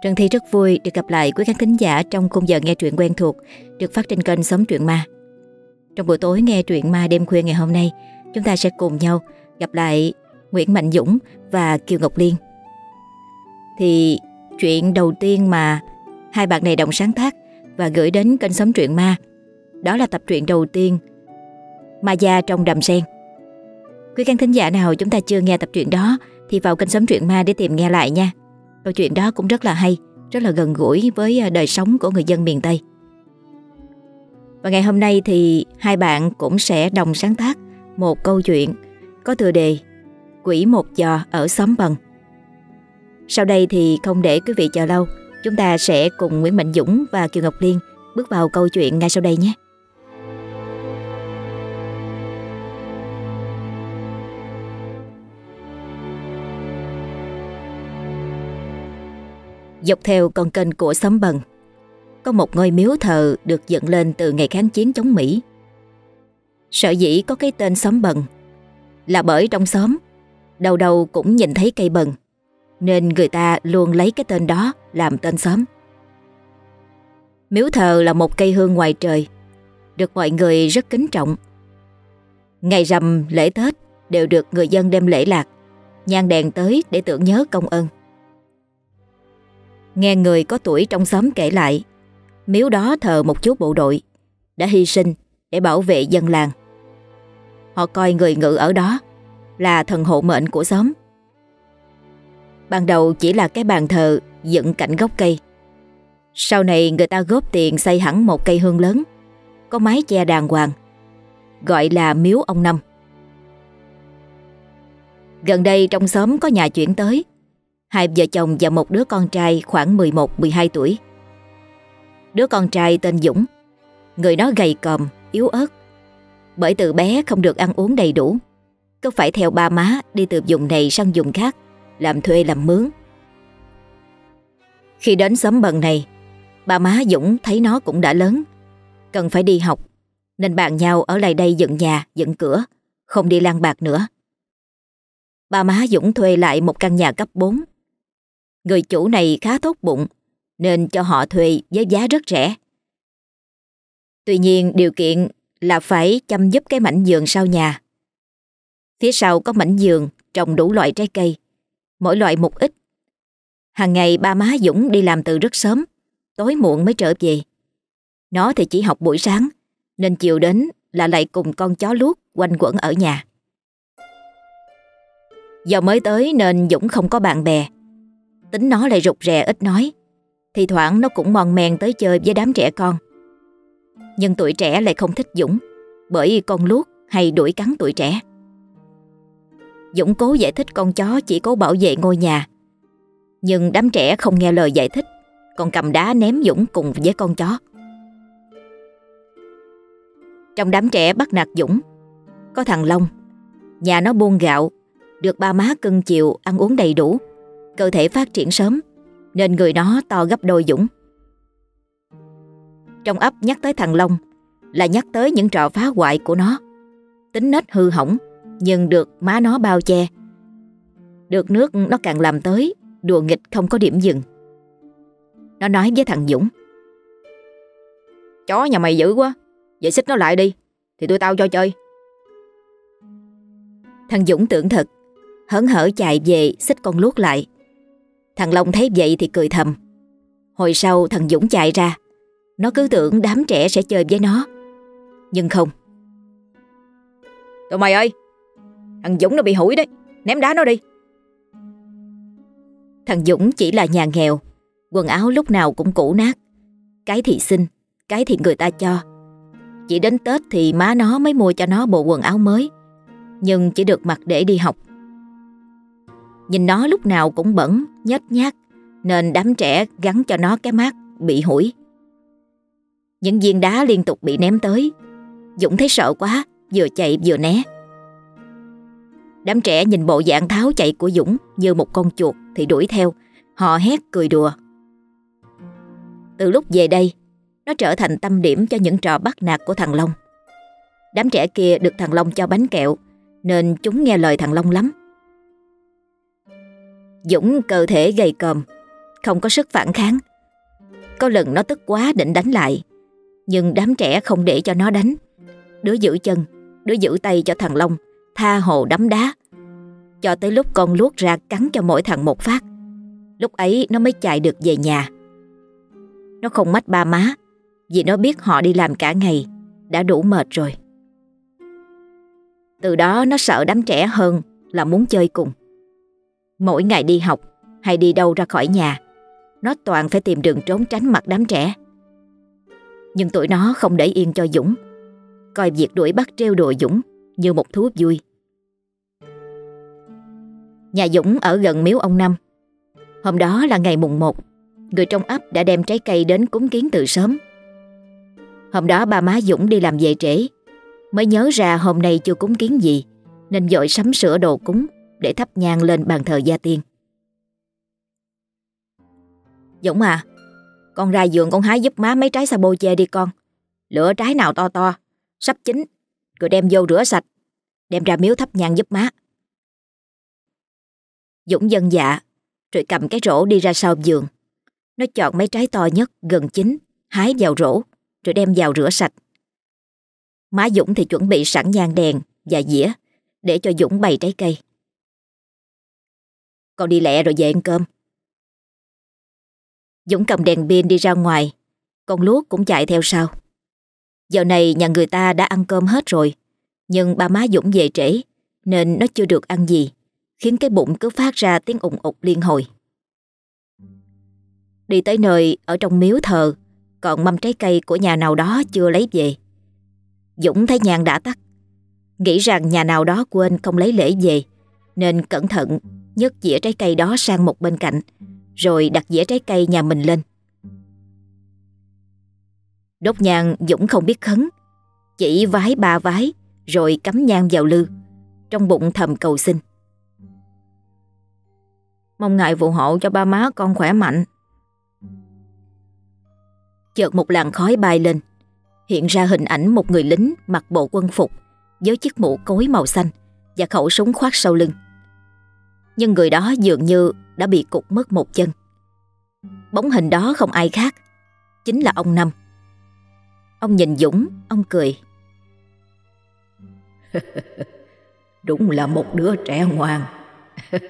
Trần Thi rất vui được gặp lại quý khán thính giả trong khung giờ nghe truyện quen thuộc được phát trên kênh Sống Truyện Ma. Trong buổi tối nghe truyện ma đêm khuya ngày hôm nay, chúng ta sẽ cùng nhau gặp lại Nguyễn Mạnh Dũng và Kiều Ngọc Liên. Thì chuyện đầu tiên mà hai bạn này đồng sáng tác và gửi đến kênh Sống Truyện Ma đó là tập truyện đầu tiên Ma Gia trong đầm sen. Quý khán thính giả nào chúng ta chưa nghe tập truyện đó thì vào kênh Sống Truyện Ma để tìm nghe lại nha. Câu chuyện đó cũng rất là hay, rất là gần gũi với à, đời sống của người dân miền Tây. Và ngày hôm nay thì hai bạn cũng sẽ đồng sáng tác một câu chuyện có tựa đề Quỷ một giò ở xóm bần. Sau đây thì không để quý vị chờ lâu, chúng ta sẽ cùng Nguyễn Mạnh Dũng và Kiều Ngọc Liên bước vào câu chuyện ngay sau đây nhé. Dọc theo con kênh của xóm bần, Có một ngôi miếu thờ được dựng lên từ ngày kháng chiến chống Mỹ. Sở dĩ có cái tên xóm bần Là bởi trong xóm, Đầu đầu cũng nhìn thấy cây bần, Nên người ta luôn lấy cái tên đó làm tên xóm. Miếu thờ là một cây hương ngoài trời, Được mọi người rất kính trọng. Ngày rằm, lễ Tết đều được người dân đem lễ lạc, Nhang đèn tới để tưởng nhớ công ơn. Nghe người có tuổi trong xóm kể lại, miếu đó thờ một chú bộ đội đã hy sinh để bảo vệ dân làng. Họ coi người ngự ở đó là thần hộ mệnh của xóm. Ban đầu chỉ là cái bàn thờ dựng cạnh gốc cây. Sau này người ta góp tiền xây hẳn một cây hương lớn, có mái che đàng hoàng, gọi là miếu ông Năm. Gần đây trong xóm có nhà chuyển tới, Hai vợ chồng và một đứa con trai khoảng 11-12 tuổi. Đứa con trai tên Dũng, người nó gầy còm, yếu ớt. Bởi từ bé không được ăn uống đầy đủ, cứ phải theo ba má đi từ vùng này sang vùng khác, làm thuê làm mướn. Khi đến xóm bần này, ba má Dũng thấy nó cũng đã lớn, cần phải đi học, nên bàn nhau ở lại đây dựng nhà, dựng cửa, không đi lang bạc nữa. Ba má Dũng thuê lại một căn nhà cấp 4 Người chủ này khá tốt bụng nên cho họ thuê với giá rất rẻ. Tuy nhiên điều kiện là phải chăm giúp cái mảnh giường sau nhà. Phía sau có mảnh giường trồng đủ loại trái cây, mỗi loại một ít. Hàng ngày ba má Dũng đi làm từ rất sớm, tối muộn mới trở về. Nó thì chỉ học buổi sáng, nên chiều đến là lại cùng con chó luốt quanh quẩn ở nhà. Do mới tới nên Dũng không có bạn bè, Tính nó lại rụt rè ít nói. Thì thoảng nó cũng mòn mèn tới chơi với đám trẻ con. Nhưng tuổi trẻ lại không thích Dũng, Bởi con luốc hay đuổi cắn tuổi trẻ. Dũng cố giải thích con chó chỉ cố bảo vệ ngôi nhà. Nhưng đám trẻ không nghe lời giải thích, Còn cầm đá ném Dũng cùng với con chó. Trong đám trẻ bắt nạt Dũng, Có thằng Long, Nhà nó buôn gạo, Được ba má cưng chiều ăn uống đầy đủ cơ thể phát triển sớm nên người nó to gấp đôi Dũng. Trong ấp nhắc tới thằng Long là nhắc tới những trò phá hoại của nó. Tính nết hư hỏng nhưng được má nó bao che. Được nước nó càng làm tới, đùa nghịch không có điểm dừng. Nó nói với thằng Dũng. Chó nhà mày dữ quá, vậy xích nó lại đi, thì tôi tao cho chơi. Thằng Dũng tưởng thật, hớn hở chạy về xích con luốt lại. Thằng Long thấy vậy thì cười thầm. Hồi sau thằng Dũng chạy ra, nó cứ tưởng đám trẻ sẽ chơi với nó. Nhưng không. Tụi mày ơi, thằng Dũng nó bị hủi đấy, ném đá nó đi. Thằng Dũng chỉ là nhà nghèo, quần áo lúc nào cũng cũ nát. Cái thì xin, cái thì người ta cho. Chỉ đến Tết thì má nó mới mua cho nó bộ quần áo mới, nhưng chỉ được mặc để đi học. Nhìn nó lúc nào cũng bẩn, nhếch nhác, nên đám trẻ gắn cho nó cái mát bị hủi. Những viên đá liên tục bị ném tới, Dũng thấy sợ quá, vừa chạy vừa né. Đám trẻ nhìn bộ dạng tháo chạy của Dũng như một con chuột thì đuổi theo, họ hét cười đùa. Từ lúc về đây, nó trở thành tâm điểm cho những trò bắt nạt của thằng Long. Đám trẻ kia được thằng Long cho bánh kẹo, nên chúng nghe lời thằng Long lắm. Dũng cơ thể gầy còm, không có sức phản kháng. Có lần nó tức quá định đánh lại, nhưng đám trẻ không để cho nó đánh. Đứa giữ chân, đứa giữ tay cho thằng Long, tha hồ đấm đá. Cho tới lúc con luốt ra cắn cho mỗi thằng một phát. Lúc ấy nó mới chạy được về nhà. Nó không mách ba má, vì nó biết họ đi làm cả ngày, đã đủ mệt rồi. Từ đó nó sợ đám trẻ hơn là muốn chơi cùng. Mỗi ngày đi học hay đi đâu ra khỏi nhà, nó toàn phải tìm đường trốn tránh mặt đám trẻ. Nhưng tụi nó không để yên cho Dũng, coi việc đuổi bắt treo đùa Dũng như một thú vui. Nhà Dũng ở gần miếu ông Năm. Hôm đó là ngày mùng 1, người trong ấp đã đem trái cây đến cúng kiến từ sớm. Hôm đó ba má Dũng đi làm về trễ, mới nhớ ra hôm nay chưa cúng kiến gì, nên dội sắm sửa đồ cúng để thắp nhang lên bàn thờ gia tiên. Dũng à, con ra giường con hái giúp má mấy trái sabo bô chê đi con. Lựa trái nào to to, sắp chín, rồi đem vô rửa sạch, đem ra miếu thắp nhang giúp má. Dũng dân dạ, rồi cầm cái rổ đi ra sau giường. Nó chọn mấy trái to nhất gần chín, hái vào rổ, rồi đem vào rửa sạch. Má Dũng thì chuẩn bị sẵn nhang đèn và dĩa để cho Dũng bày trái cây. Con đi lẹ rồi về ăn cơm. Dũng cầm đèn pin đi ra ngoài, con luốt cũng chạy theo sau. Giờ này nhà người ta đã ăn cơm hết rồi, nhưng ba má Dũng về trễ nên nó chưa được ăn gì, khiến cái bụng cứ phát ra tiếng ủng ục liên hồi. Đi tới nơi ở trong miếu thờ, còn mâm trái cây của nhà nào đó chưa lấy về. Dũng thấy nhang đã tắt, nghĩ rằng nhà nào đó quên không lấy lễ về, nên cẩn thận nhấc dĩa trái cây đó sang một bên cạnh, rồi đặt dĩa trái cây nhà mình lên. Đốt nhang Dũng không biết khấn, chỉ vái ba vái rồi cắm nhang vào lư, trong bụng thầm cầu xin. Mong ngài phù hộ cho ba má con khỏe mạnh. Chợt một làn khói bay lên, hiện ra hình ảnh một người lính mặc bộ quân phục với chiếc mũ cối màu xanh và khẩu súng khoác sau lưng. Nhưng người đó dường như đã bị cụt mất một chân. Bóng hình đó không ai khác, chính là ông Năm. Ông nhìn Dũng, ông cười. Đúng là một đứa trẻ ngoan.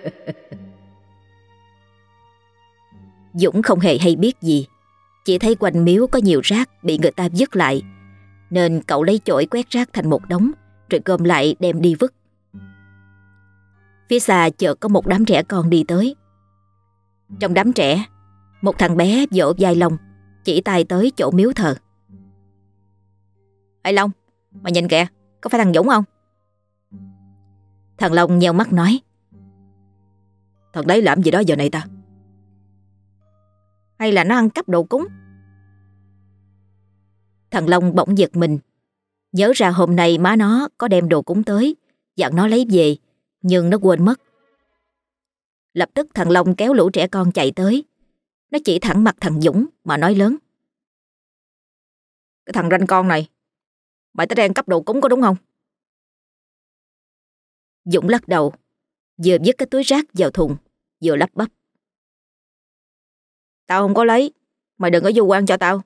Dũng không hề hay biết gì, chỉ thấy quanh miếu có nhiều rác bị người ta vứt lại, nên cậu lấy chổi quét rác thành một đống, rồi gom lại đem đi vứt. Phía xa chợt có một đám trẻ con đi tới. Trong đám trẻ, một thằng bé vỗ vai Long, chỉ tay tới chỗ miếu thờ. Ê Long, mày nhìn kìa, có phải thằng Dũng không? Thằng Long nheo mắt nói. Thằng đấy làm gì đó giờ này ta? Hay là nó ăn cắp đồ cúng? Thằng Long bỗng giật mình. Nhớ ra hôm nay má nó có đem đồ cúng tới, dặn nó lấy về, nhưng nó quên mất. Lập tức thằng Long kéo lũ trẻ con chạy tới. Nó chỉ thẳng mặt thằng Dũng mà nói lớn. Cái thằng ranh con này, mày tới đang cấp đồ cúng có đúng không? Dũng lắc đầu, vừa vứt cái túi rác vào thùng, vừa lắp bắp. Tao không có lấy, mày đừng có vô quan cho tao.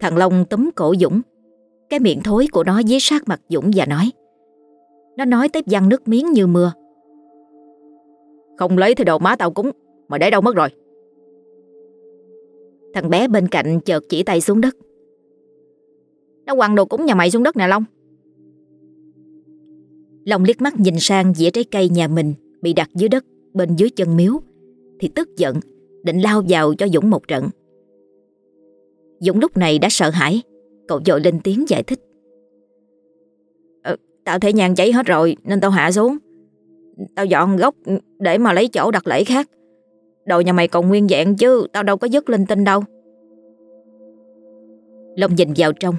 Thằng Long túm cổ Dũng, cái miệng thối của nó dí sát mặt Dũng và nói. Nó nói tới văng nước miếng như mưa. Không lấy thì đồ má tao cúng, mà để đâu mất rồi. Thằng bé bên cạnh chợt chỉ tay xuống đất. Nó quăng đồ cúng nhà mày xuống đất nè Long. Long liếc mắt nhìn sang dĩa trái cây nhà mình bị đặt dưới đất bên dưới chân miếu thì tức giận định lao vào cho Dũng một trận. Dũng lúc này đã sợ hãi cậu dội lên tiếng giải thích. Tao thấy nhang cháy hết rồi, nên tao hạ xuống. Tao dọn gốc để mà lấy chỗ đặt lễ khác. Đồ nhà mày còn nguyên dạng chứ, tao đâu có dứt linh tinh đâu. Long nhìn vào trong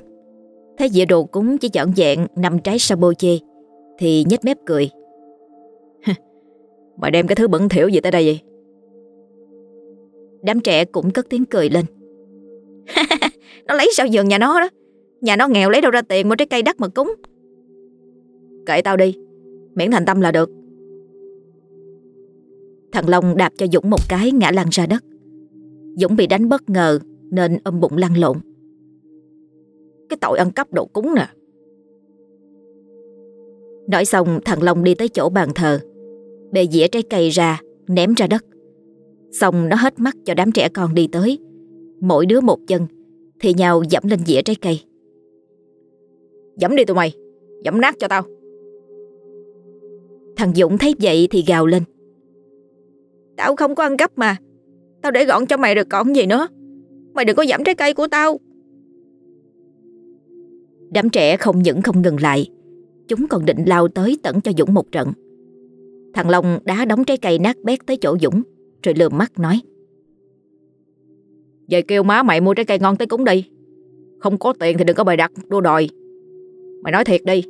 Thấy dĩa đồ cúng chỉ chọn dạng nằm trái saboche Thì nhếch mép cười. Mày đem cái thứ bẩn thỉu gì tới đây vậy? Đám trẻ cũng cất tiếng cười lên. nó lấy sao giường nhà nó đó. Nhà nó nghèo lấy đâu ra tiền mua trái cây đắt mà cúng. Kệ tao đi, miễn thành tâm là được. Thằng Long đạp cho Dũng một cái ngã lăn ra đất. Dũng bị đánh bất ngờ Nên âm bụng lăn lộn. Cái tội ăn cắp đồ cúng nè. Nói xong thằng Long đi tới chỗ bàn thờ. Bề dĩa trái cây ra Ném ra đất. Xong nó hết mắt cho đám trẻ con đi tới. Mỗi đứa một chân Thì nhau dẫm lên dĩa trái cây. Dẫm đi tụi mày Dẫm nát cho tao. Thằng Dũng thấy vậy thì gào lên. Tao không có ăn cắp mà. Tao để gọn cho mày được còn gì nữa. Mày đừng có dẫm trái cây của tao. Đám trẻ không những không ngừng lại Chúng còn định lao tới tận cho Dũng một trận. Thằng Long đá đóng trái cây nát bét tới chỗ Dũng Rồi lườm mắt nói. Về kêu má mày mua trái cây ngon tới cúng đi. Không có tiền thì đừng có bày đặt đua đòi. Mày nói thiệt đi.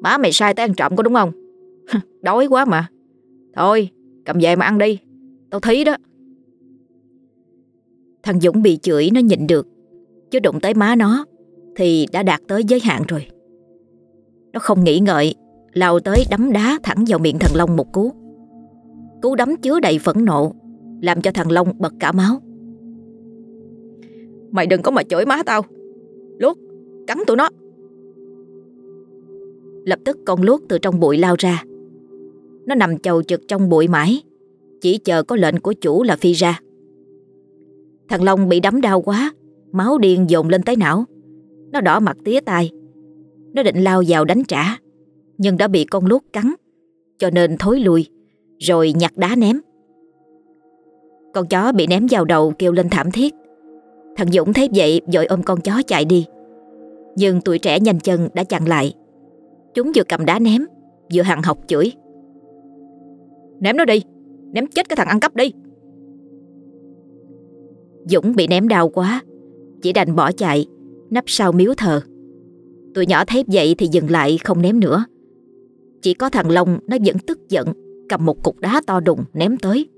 Má mày sai tới ăn trộm có đúng không Đói quá mà. Thôi cầm về mà ăn đi. Tao thí đó. Thằng Dũng bị chửi nó nhịn được. Chứ đụng tới má nó Thì đã đạt tới giới hạn rồi. Nó không nghĩ ngợi lao tới đấm đá thẳng vào miệng thằng Long một cú. Cú đấm chứa đầy phẫn nộ Làm cho thằng Long bật cả máu. Mày đừng có mà chửi má tao. Luốt Cắn tụi nó. Lập tức con luốt từ trong bụi lao ra nó nằm chầu trực trong bụi mãi. Chỉ chờ có lệnh của chủ là phi ra. Thằng Long bị đấm đau quá, Máu điên dồn lên tới não. Nó đỏ mặt tía tai. Nó định lao vào đánh trả, Nhưng đã bị con lút cắn, Cho nên thối lui, Rồi nhặt đá ném. Con chó bị ném vào đầu kêu lên thảm thiết. Thằng Dũng thấy vậy, Vội ôm con chó chạy đi. Nhưng tuổi trẻ nhanh chân đã chặn lại. Chúng vừa cầm đá ném, Vừa hằng học chửi. Ném nó đi. Ném chết cái thằng ăn cắp đi. Dũng bị ném đau quá. Chỉ đành bỏ chạy nắp sau miếu thờ. Tụi nhỏ thấy vậy thì dừng lại, không ném nữa. Chỉ có thằng Long, Nó vẫn tức giận, Cầm một cục đá to đùng, ném tới.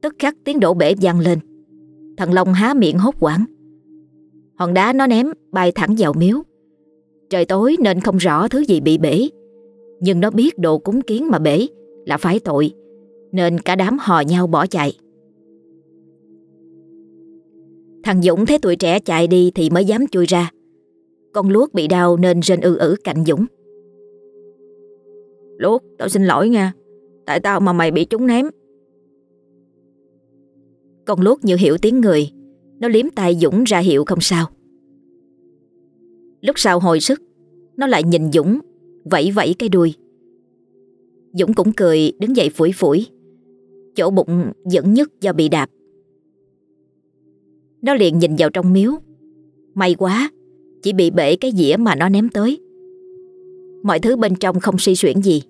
Tức khắc tiếng đổ bể vang lên. Thằng Long há miệng hốt quảng Hòn đá nó ném, bay thẳng vào miếu. Trời tối nên không rõ thứ gì bị bể. Nhưng nó biết đồ cúng kiến mà bể. Là phải tội Nên cả đám hò nhau bỏ chạy. Thằng Dũng thấy tụi trẻ chạy đi Thì mới dám chui ra. Con luốt bị đau nên rên ư ử cạnh Dũng. Luốt tao xin lỗi nha Tại tao mà mày bị chúng ném. Con luốt như hiểu tiếng người Nó liếm tay Dũng ra hiệu không sao. Lúc sau hồi sức Nó lại nhìn Dũng Vẫy vẫy cái đuôi Dũng cũng cười, đứng dậy phủi phủi. Chỗ bụng vẫn nhất do bị đạp. Nó liền nhìn vào trong miếu. May quá, Chỉ bị bể cái dĩa mà nó ném tới. Mọi thứ bên trong không suy xuyển gì.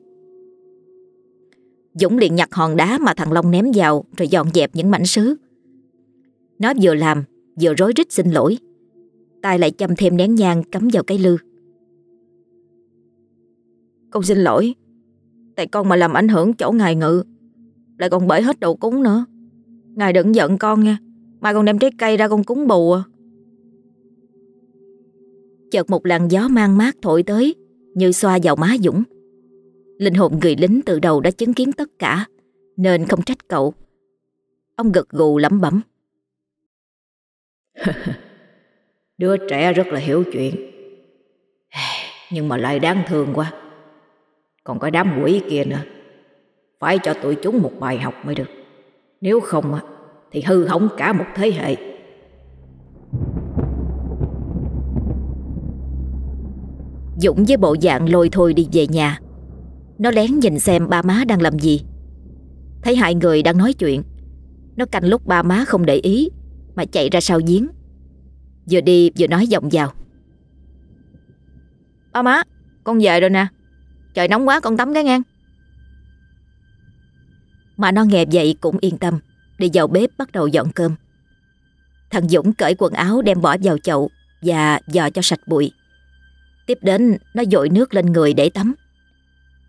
Dũng liền nhặt hòn đá mà thằng Long ném vào, Rồi dọn dẹp những mảnh sứ. Nó vừa làm, Vừa rối rít xin lỗi. Tay lại châm thêm nén nhang cắm vào cái lư. Con xin lỗi Tại con mà làm ảnh hưởng chỗ ngài ngự. Lại còn bể hết đồ cúng nữa. Ngài đừng giận con nha. Mai con đem trái cây ra con cúng bù à. Chợt một làn gió mang mát thổi tới, Như xoa vào má Dũng. Linh hồn người lính từ đầu đã chứng kiến tất cả, Nên không trách cậu. Ông gật gù lẩm bẩm. Đứa trẻ rất là hiểu chuyện. Nhưng mà lại đáng thương quá. Còn cái đám quỷ kia nữa. Phải cho tụi chúng một bài học mới được. Nếu không Thì hư hỏng cả một thế hệ. Dũng với bộ dạng lôi thôi đi về nhà. Nó lén nhìn xem ba má đang làm gì. Thấy hai người đang nói chuyện. Nó canh lúc ba má không để ý, Mà chạy ra sau giếng. Vừa đi vừa nói giọng vào. Ba má, Con về rồi nè. Trời nóng quá con tắm cái ngang. Mà nó nghe vậy cũng yên tâm, Đi vào bếp bắt đầu dọn cơm. Thằng Dũng cởi quần áo đem bỏ vào chậu Và dò cho sạch bụi. Tiếp đến, nó dội nước lên người để tắm.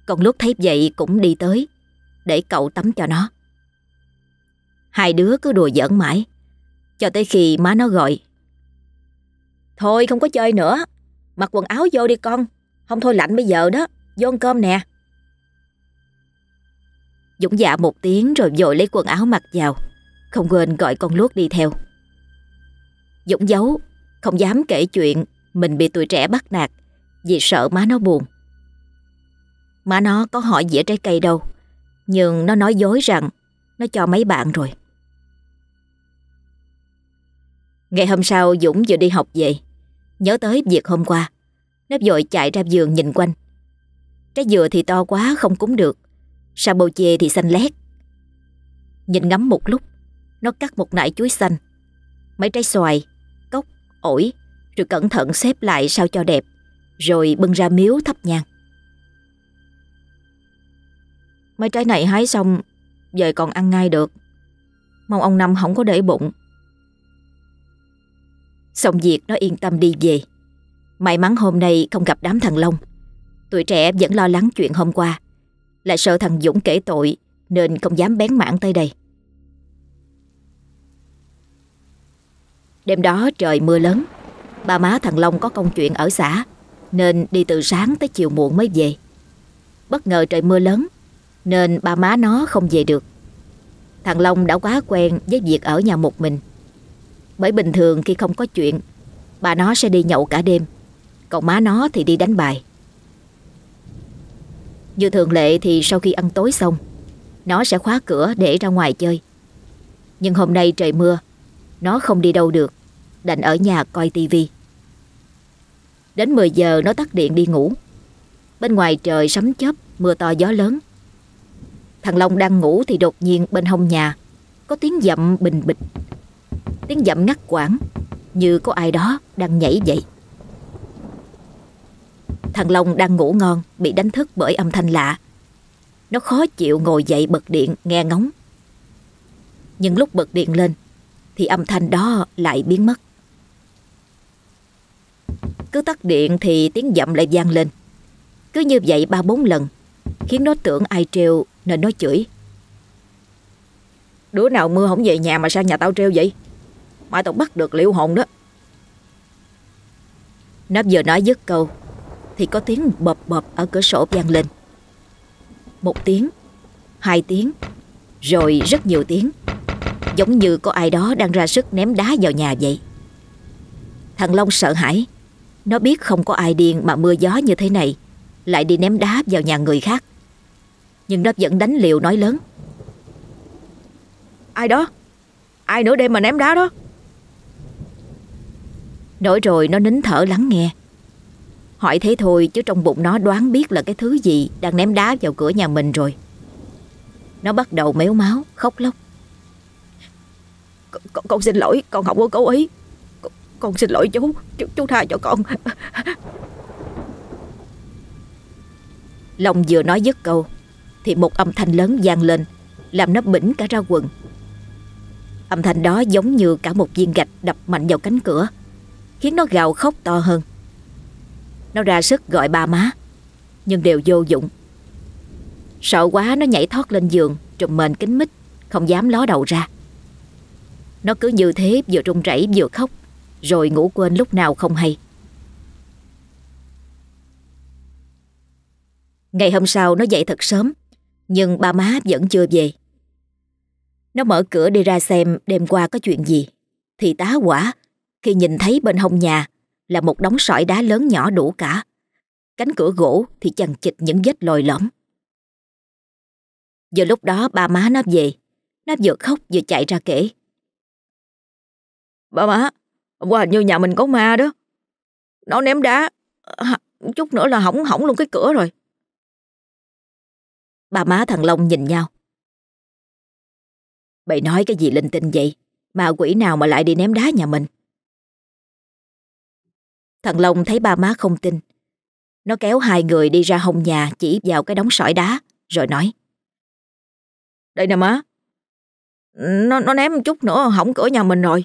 Còn lúc thấy vậy cũng đi tới, Để cậu tắm cho nó. Hai đứa cứ đùa giỡn mãi, Cho tới khi má nó gọi. Thôi không có chơi nữa, Mặc quần áo vô đi con, Không thôi lạnh bây giờ đó. Vô ăn cơm nè. Dũng dạ một tiếng rồi vội lấy quần áo mặc vào. Không quên gọi con luốc đi theo. Dũng giấu, Không dám kể chuyện Mình bị tuổi trẻ bắt nạt Vì sợ má nó buồn. Má nó có hỏi dĩa trái cây đâu, Nhưng nó nói dối rằng Nó cho mấy bạn rồi. Ngày hôm sau Dũng vừa đi học về, Nhớ tới việc hôm qua, Nó vội chạy ra giường nhìn quanh. Trái dừa thì to quá không cúng được. Sa bầu chê thì xanh lét? Nhìn ngắm một lúc Nó cắt một nải chuối xanh. Mấy trái xoài, cốc, ổi Rồi cẩn thận xếp lại sao cho đẹp Rồi bưng ra miếu thắp nhang. Mấy trái này hái xong giờ còn ăn ngay được. Mong ông Năm không có để bụng. Xong việc nó yên tâm đi về. May mắn hôm nay không gặp đám thằng Long. Tuổi trẻ vẫn lo lắng chuyện hôm qua. Lại sợ thằng Dũng kể tội, Nên không dám bén mảng tới đây. Đêm đó trời mưa lớn. Ba má thằng Long có công chuyện ở xã, Nên đi từ sáng tới chiều muộn mới về. Bất ngờ trời mưa lớn, Nên ba má nó không về được. Thằng Long đã quá quen với việc ở nhà một mình. Bởi bình thường khi không có chuyện, Bà nó sẽ đi nhậu cả đêm, Còn má nó thì đi đánh bài. Như thường lệ thì sau khi ăn tối xong, Nó sẽ khóa cửa để ra ngoài chơi. Nhưng hôm nay trời mưa, Nó không đi đâu được, Đành ở nhà coi tivi. Đến 10 giờ nó tắt điện đi ngủ. Bên ngoài trời sấm chớp, Mưa to gió lớn. Thằng Long đang ngủ thì đột nhiên bên hông nhà Có tiếng dậm bình bịch. Tiếng dậm ngắt quãng, Như có ai đó đang nhảy dậy. Thằng Long đang ngủ ngon, Bị đánh thức bởi âm thanh lạ. Nó khó chịu ngồi dậy bật điện, nghe ngóng. Nhưng lúc bật điện lên, Thì âm thanh đó lại biến mất. Cứ tắt điện thì tiếng dậm lại vang lên. Cứ như vậy ba bốn lần, Khiến nó tưởng ai treo nên nó chửi. Đứa nào mưa không về nhà mà sang nhà tao treo vậy? Mai tao bắt được liệu hồn đó. Nó vừa nói dứt câu thì có tiếng bập bập ở cửa sổ vang lên. Một tiếng Hai tiếng Rồi rất nhiều tiếng. Giống như có ai đó đang ra sức ném đá vào nhà vậy. Thằng Long sợ hãi. Nó biết không có ai điên mà mưa gió như thế này Lại đi ném đá vào nhà người khác. Nhưng nó vẫn đánh liều nói lớn. Ai đó? Ai nữa đêm mà ném đá đó? Nói rồi nó nín thở lắng nghe Hỏi thế thôi chứ trong bụng nó đoán biết là cái thứ gì đang ném đá vào cửa nhà mình rồi. Nó bắt đầu méo máu, khóc lóc. Con, con, xin lỗi, con không có cố ý. Con, con xin lỗi chú, chú, chú tha cho con. Long vừa nói dứt câu thì một âm thanh lớn vang lên làm nó bỉnh cả ra quần. Âm thanh đó giống như cả một viên gạch đập mạnh vào cánh cửa khiến nó gào khóc to hơn. Nó ra sức gọi ba má nhưng đều vô dụng. Sợ quá, nó nhảy thoát lên giường, trùm mền kính mít, không dám ló đầu ra. Nó cứ như thế, vừa run rẩy vừa khóc, rồi ngủ quên lúc nào không hay. Ngày hôm sau, nó dậy thật sớm, nhưng ba má vẫn chưa về. Nó mở cửa đi ra xem đêm qua có chuyện gì thì tá quả khi nhìn thấy bên hông nhà là một đống sỏi đá lớn nhỏ đủ cả. Cánh cửa gỗ thì chằng chịt những vết lồi lõm. Giờ lúc đó ba má nó về, nó vừa khóc vừa chạy ra kể. Ba má, hôm qua hình như nhà mình có ma đó. Nó ném đá, chút nữa là hỏng hỏng luôn cái cửa rồi. Ba má thằng Long nhìn nhau. Bày nói cái gì linh tinh vậy? Ma quỷ nào mà lại đi ném đá nhà mình? Thằng Long thấy ba má không tin. Nó kéo hai người đi ra hông nhà chỉ vào cái đống sỏi đá, rồi nói. Đây nè má, nó, nó ném chút nữa hỏng cửa nhà mình rồi.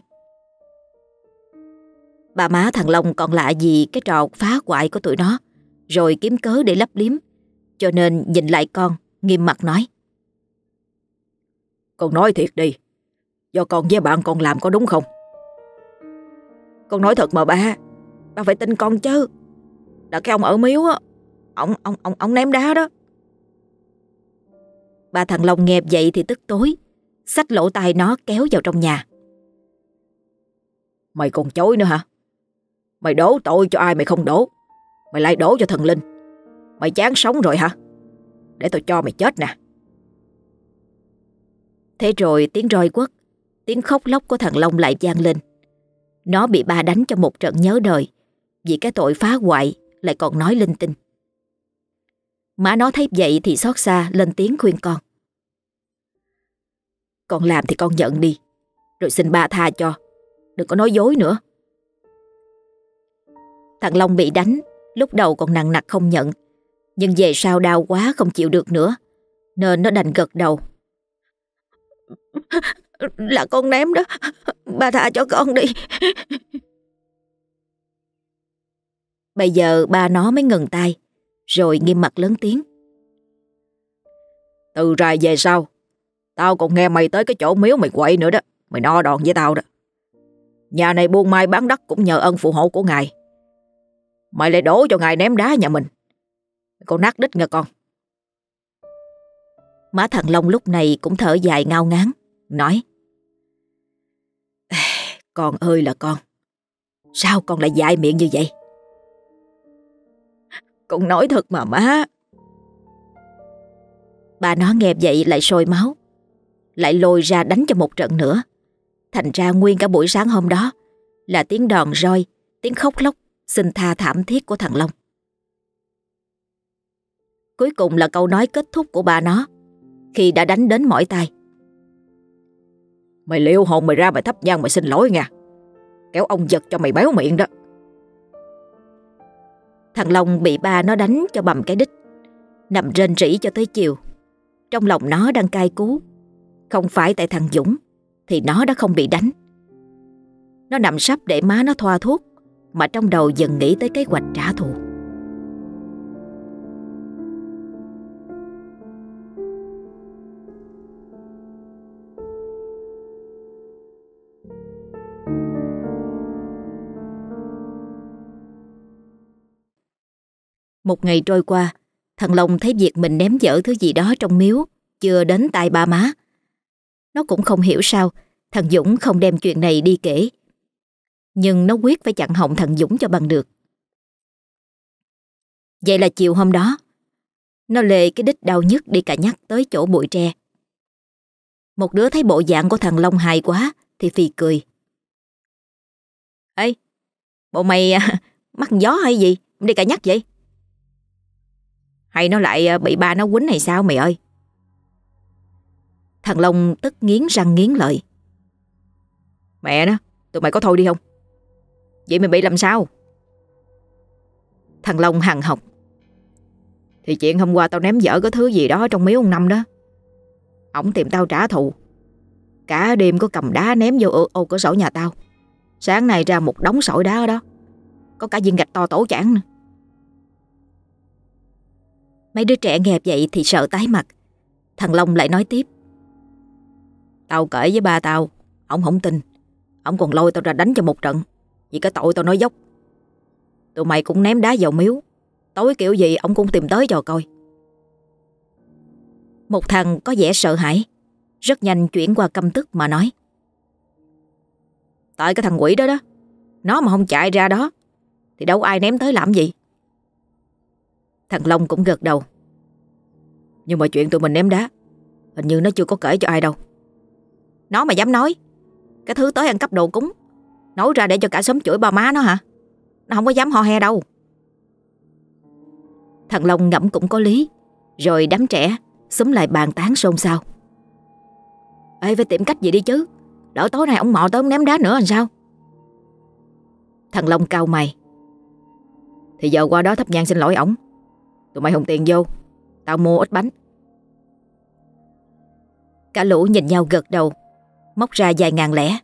Bà má thằng Long còn lạ gì cái trò phá hoại của tụi nó, rồi kiếm cớ để lấp liếm. Cho nên nhìn lại con, nghiêm mặt nói. Con nói thiệt đi, do con với bạn con làm có đúng không? Con nói thật mà ba, Ba phải tin con chứ Là cái ông ở miếu á Ông, ông, ông, ông ném đá đó Ba thằng Long nghe vậy thì tức tối, xách lỗ tai nó kéo vào trong nhà. Mày còn chối nữa hả? Mày đổ tội cho ai mày không đổ? Mày lại đổ cho thần linh. Mày chán sống rồi hả? Để tôi cho mày chết nè. Thế rồi tiếng roi quất, tiếng khóc lóc của thằng Long lại vang lên. Nó bị ba đánh cho một trận nhớ đời, vì cái tội phá hoại lại còn nói linh tinh. Má nó thấy vậy thì xót xa lên tiếng khuyên con. Con làm thì con nhận đi, rồi xin ba tha cho, đừng có nói dối nữa. Thằng Long bị đánh, lúc đầu còn nặng nặc không nhận, nhưng về sau đau quá không chịu được nữa, nên nó đành gật đầu. Là con ném đó, ba tha cho con đi. Bây giờ ba nó mới ngừng tay, rồi nghiêm mặt lớn tiếng. Từ rày về sau, tao còn nghe mày tới cái chỗ miếu mày quậy nữa đó, mày no đòn với tao đó. Nhà này buôn mai bán đất cũng nhờ ân phù hộ của ngài. Mày lại đổ cho ngài ném đá nhà mình. Con nát đích nghe con. Má thằng Long lúc này cũng thở dài ngao ngán, nói. Con ơi là con, sao con lại dại miệng như vậy? Con nói thật mà má. Bà nó nghe vậy lại sôi máu, lại lôi ra đánh cho một trận nữa. Thành ra nguyên cả buổi sáng hôm đó là tiếng đòn roi, tiếng khóc lóc, xin tha thảm thiết của thằng Long. Cuối cùng là câu nói kết thúc của bà nó khi đã đánh đến mỏi tay. Mày liêu hồn mày ra mày thấp nhang mày xin lỗi nha. Kéo ông giật cho mày béo miệng đó. Thằng Long bị ba nó đánh cho bầm cái đít nằm rên rỉ cho tới chiều. Trong lòng nó đang cay cú, không phải tại thằng Dũng thì nó đã không bị đánh. Nó nằm sắp để má nó thoa thuốc mà trong đầu dần nghĩ tới kế hoạch trả thù. Một ngày trôi qua, thằng Long thấy việc mình ném dở thứ gì đó trong miếu chưa đến tai ba má. Nó cũng không hiểu sao thằng Dũng không đem chuyện này đi kể. Nhưng nó quyết phải chặn họng thằng Dũng cho bằng được. Vậy là chiều hôm đó, nó lề cái đích đau nhất đi cả nhắc tới chỗ bụi tre. Một đứa thấy bộ dạng của thằng Long hài quá thì phì cười. Ê, bộ mày à, mắc gió hay gì? Đi cả nhắc vậy? Hay nó lại ờ, bị ba nó quýnh hay sao mày ơi? Thằng Long tức nghiến răng nghiến lợi. Mẹ nó, tụi mày có thôi đi không? Vậy mày bị làm sao? Thằng Long hằng học. Thì chuyện hôm qua tao ném dở cái thứ gì đó trong miếu ông Năm đó. Ông tìm tao trả thù. Cả đêm có cầm đá ném vô ô, ô cửa sổ nhà tao. Sáng nay ra một đống sỏi đá ở đó. Có cả viên gạch to tổ chản nữa. Mấy đứa trẻ nghe vậy thì sợ tái mặt. Thằng Long lại nói tiếp. Tao kể với ba tao, ông không tin. Ông còn lôi tao ra đánh cho một trận. Vì cái tội tao nói dốc. Tụi mày cũng ném đá vào miếu. Tối kiểu gì ông cũng tìm tới cho coi. Một thằng có vẻ sợ hãi. Rất nhanh chuyển qua căm tức mà nói. Tại cái thằng quỷ đó đó. Nó mà không chạy ra đó. Thì đâu ai ném tới làm gì. Thằng Long cũng gật đầu. Nhưng mà chuyện tụi mình ném đá, Hình như nó chưa có kể cho ai đâu. Nó mà dám nói, Cái thứ tới ăn cắp đồ cúng Nói ra để cho cả xóm chửi ba má nó hả? Nó không có dám ho he đâu. Thằng Long ngẫm cũng có lý, Rồi đám trẻ Xúm lại bàn tán xôn xao. Ê, phải tìm cách gì đi chứ? Lỡ tối nay ông mò tới ông ném đá nữa làm sao? Thằng Long cao mày. Thì giờ qua đó thắp nhang xin lỗi ổng. Tụi mày hùng tiền vô. Tao mua ít bánh. Cả lũ nhìn nhau gật đầu, Móc ra vài ngàn lẻ.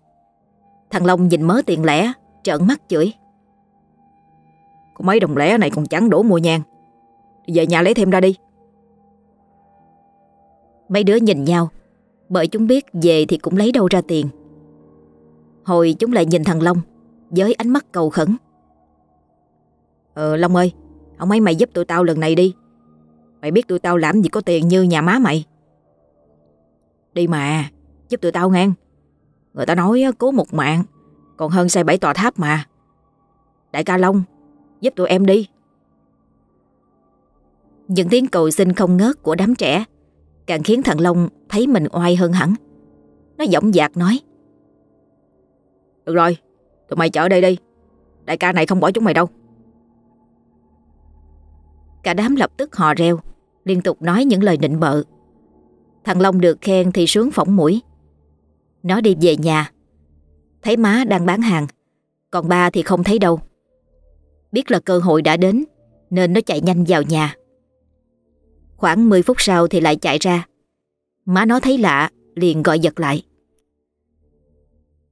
Thằng Long nhìn mớ tiền lẻ, Trợn mắt chửi. Có mấy đồng lẻ này còn chẳng đủ mua nhang. Về nhà lấy thêm ra đi. Mấy đứa nhìn nhau, Bởi chúng biết về thì cũng lấy đâu ra tiền. Hồi chúng lại nhìn thằng Long, Với ánh mắt cầu khẩn. Ờ Long ơi Ông ấy mày giúp tụi tao lần này đi. Mày biết tụi tao làm gì có tiền như nhà má mày. Đi mà, Giúp tụi tao ngang. Người ta nói cứu một mạng, Còn hơn xây bảy tòa tháp mà. Đại ca Long, Giúp tụi em đi. Những tiếng cầu xin không ngớt của đám trẻ Càng khiến thằng Long thấy mình oai hơn hẳn. Nó giọng dạc nói. Được rồi, Tụi mày chở đây đi. Đại ca này không bỏ chúng mày đâu. Cả đám lập tức hò reo, Liên tục nói những lời nịnh bợ. Thằng Long được khen thì sướng phỏng mũi. Nó đi về nhà. Thấy má đang bán hàng, Còn ba thì không thấy đâu. Biết là cơ hội đã đến, Nên nó chạy nhanh vào nhà. Khoảng 10 phút sau thì lại chạy ra. Má nó thấy lạ, Liền gọi giật lại.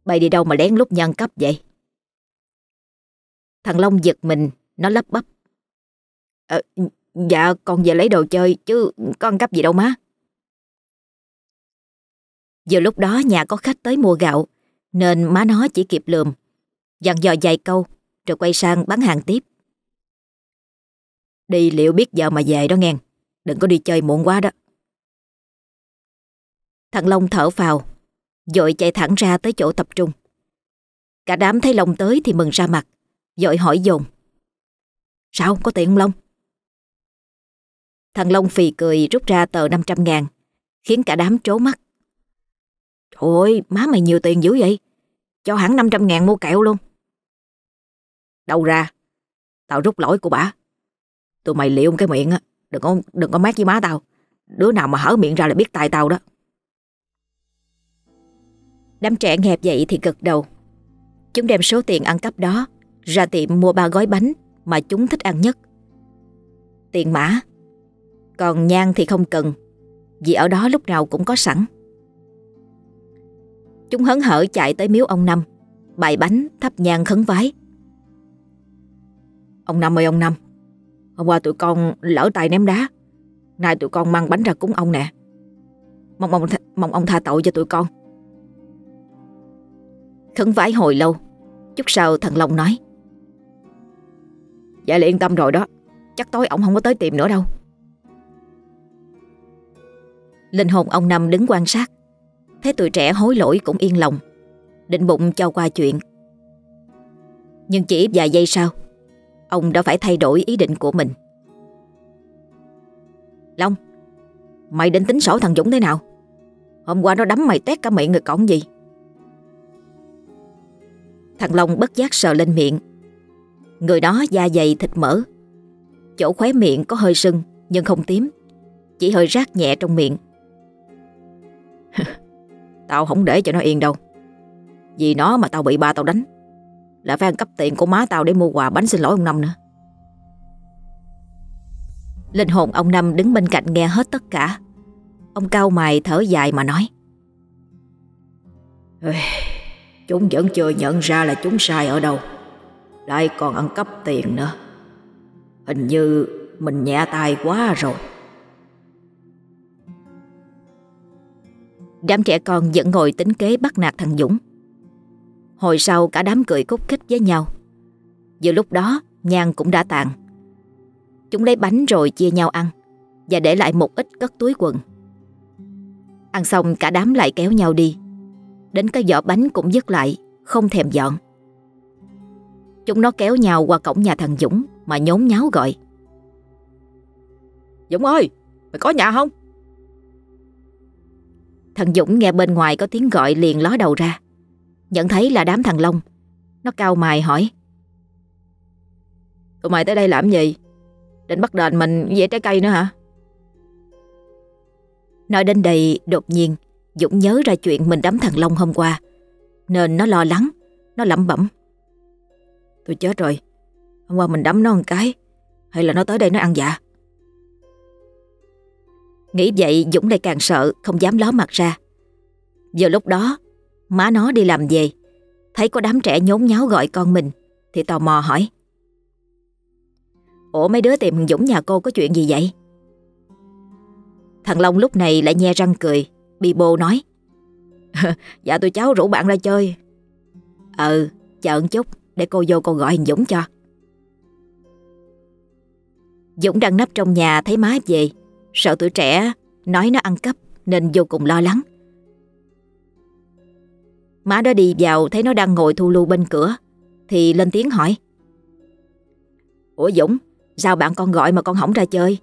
Bay đi đâu mà lén lút nhân cấp vậy? Thằng Long giật mình, Nó lắp bắp à, Dạ con về lấy đồ chơi Chứ có ăn cắp gì đâu má. Giờ lúc đó nhà có khách tới mua gạo Nên má nó chỉ kịp lườm Dặn dò vài câu Rồi quay sang bán hàng tiếp. Đi liệu biết giờ mà về đó nghe Đừng có đi chơi muộn quá đó. Thằng Long thở phào Dội chạy thẳng ra tới chỗ tập trung. Cả đám thấy Long tới thì mừng ra mặt Dội hỏi dồn. Sao có tiền không Long? Thằng Long phì cười rút ra tờ 500 ngàn Khiến cả đám trố mắt. Trời ơi má mày nhiều tiền dữ vậy? Cho hẳn 500 ngàn mua kẹo luôn. Đâu ra Tao rút lỗi của bà. Tụi mày liệu cái miệng á Đừng có, đừng có mát với má tao. Đứa nào mà hở miệng ra là biết tài tao đó. Đám trẻ nghe vậy thì gật đầu. Chúng đem số tiền ăn cắp đó Ra tiệm mua ba gói bánh Mà chúng thích ăn nhất. Tiền mã còn nhang thì không cần. Vì ở đó lúc nào cũng có sẵn. Chúng hấn hở chạy tới miếu ông Năm. Bày bánh thắp nhang khấn vái. Ông Năm ơi ông Năm. Hôm qua tụi con lỡ tay ném đá. Nay tụi con mang bánh ra cúng ông nè. Mong ông, mong ông tha tội cho tụi con. Khấn vái hồi lâu. Chút sau thằng Long nói. Dạ là yên tâm rồi đó. Chắc tối ông không có tới tìm nữa đâu. Linh hồn ông Năm đứng quan sát. Thấy tụi trẻ hối lỗi cũng yên lòng, Định bụng cho qua chuyện. Nhưng chỉ vài giây sau, Ông đã phải thay đổi ý định của mình. Long, Mày định tính sổ thằng Dũng thế nào? Hôm qua nó đấm mày tét cả miệng rồi cổng gì? Thằng Long bất giác sờ lên miệng. Người đó da dày thịt mỡ. Chỗ khóe miệng có hơi sưng Nhưng không tím, Chỉ hơi rát nhẹ trong miệng. Tao không để cho nó yên đâu. Vì nó mà tao bị ba tao đánh, Là phải ăn cắp tiền của má tao để mua quà bánh xin lỗi ông Năm nữa. Linh hồn ông Năm đứng bên cạnh nghe hết tất cả. Ông cao mày thở dài mà nói. Chúng vẫn chưa nhận ra là chúng sai ở đâu. Lại còn ăn cắp tiền nữa. Hình như mình nhẹ tay quá rồi. Đám trẻ con vẫn ngồi tính kế bắt nạt thằng Dũng. Hồi sau cả đám cười khúc khích với nhau. Giữa lúc đó, nhang cũng đã tàn. Chúng lấy bánh rồi chia nhau ăn Và để lại một ít cất túi quần. Ăn xong cả đám lại kéo nhau đi. Đến cái vỏ bánh cũng dứt lại, Không thèm dọn. Chúng nó kéo nhau qua cổng nhà thằng Dũng Mà nhốn nháo gọi. Dũng ơi, Mày có nhà không? Thằng Dũng nghe bên ngoài có tiếng gọi liền ló đầu ra. Nhận thấy là đám thằng Long. Nó cao mày hỏi. Tụi mày tới đây làm gì? Định bắt đền mình về trái cây nữa hả? Nói đến đây đột nhiên Dũng nhớ ra chuyện mình đấm thằng Long hôm qua. Nên nó lo lắng Nó lẩm bẩm. Tôi chết rồi. Hôm qua mình đấm nó một cái Hay là nó tới đây nó ăn dạ Nghĩ vậy, Dũng lại càng sợ, Không dám ló mặt ra. Giờ lúc đó, Má nó đi làm về. Thấy có đám trẻ nhốn nháo gọi con mình, Thì tò mò hỏi. Ủa, mấy đứa tìm Dũng nhà cô có chuyện gì vậy? Thằng Long lúc này lại nhe răng cười, Bi bô nói. Dạ tôi cháu rủ bạn ra chơi. Ừ chờ một chút, Để cô vô cô gọi Dũng cho. Dũng đang nấp trong nhà, thấy má về. Sợ tuổi trẻ nói nó ăn cắp Nên vô cùng lo lắng. Má đó đi vào thấy nó đang ngồi thu lưu bên cửa Thì lên tiếng hỏi. Ủa Dũng, Sao bạn con gọi mà con không ra chơi?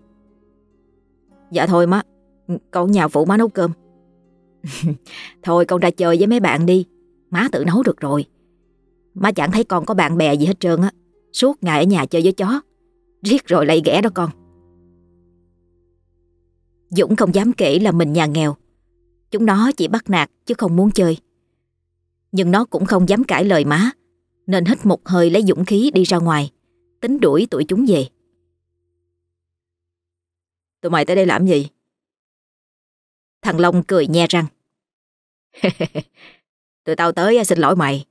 Dạ thôi má, Con nhà phụ má nấu cơm. Thôi con ra chơi với mấy bạn đi, Má tự nấu được rồi. Má chẳng thấy con có bạn bè gì hết trơn á, Suốt ngày ở nhà chơi với chó, Riết rồi lại ghẻ đó con. Dũng không dám kể là mình nhà nghèo. Chúng nó chỉ bắt nạt chứ không muốn chơi. Nhưng nó cũng không dám cãi lời má Nên hít một hơi lấy dũng khí đi ra ngoài Tính đuổi tụi chúng về. Tụi mày tới đây làm gì? Thằng Long cười nhe răng. Tụi tao tới xin lỗi mày.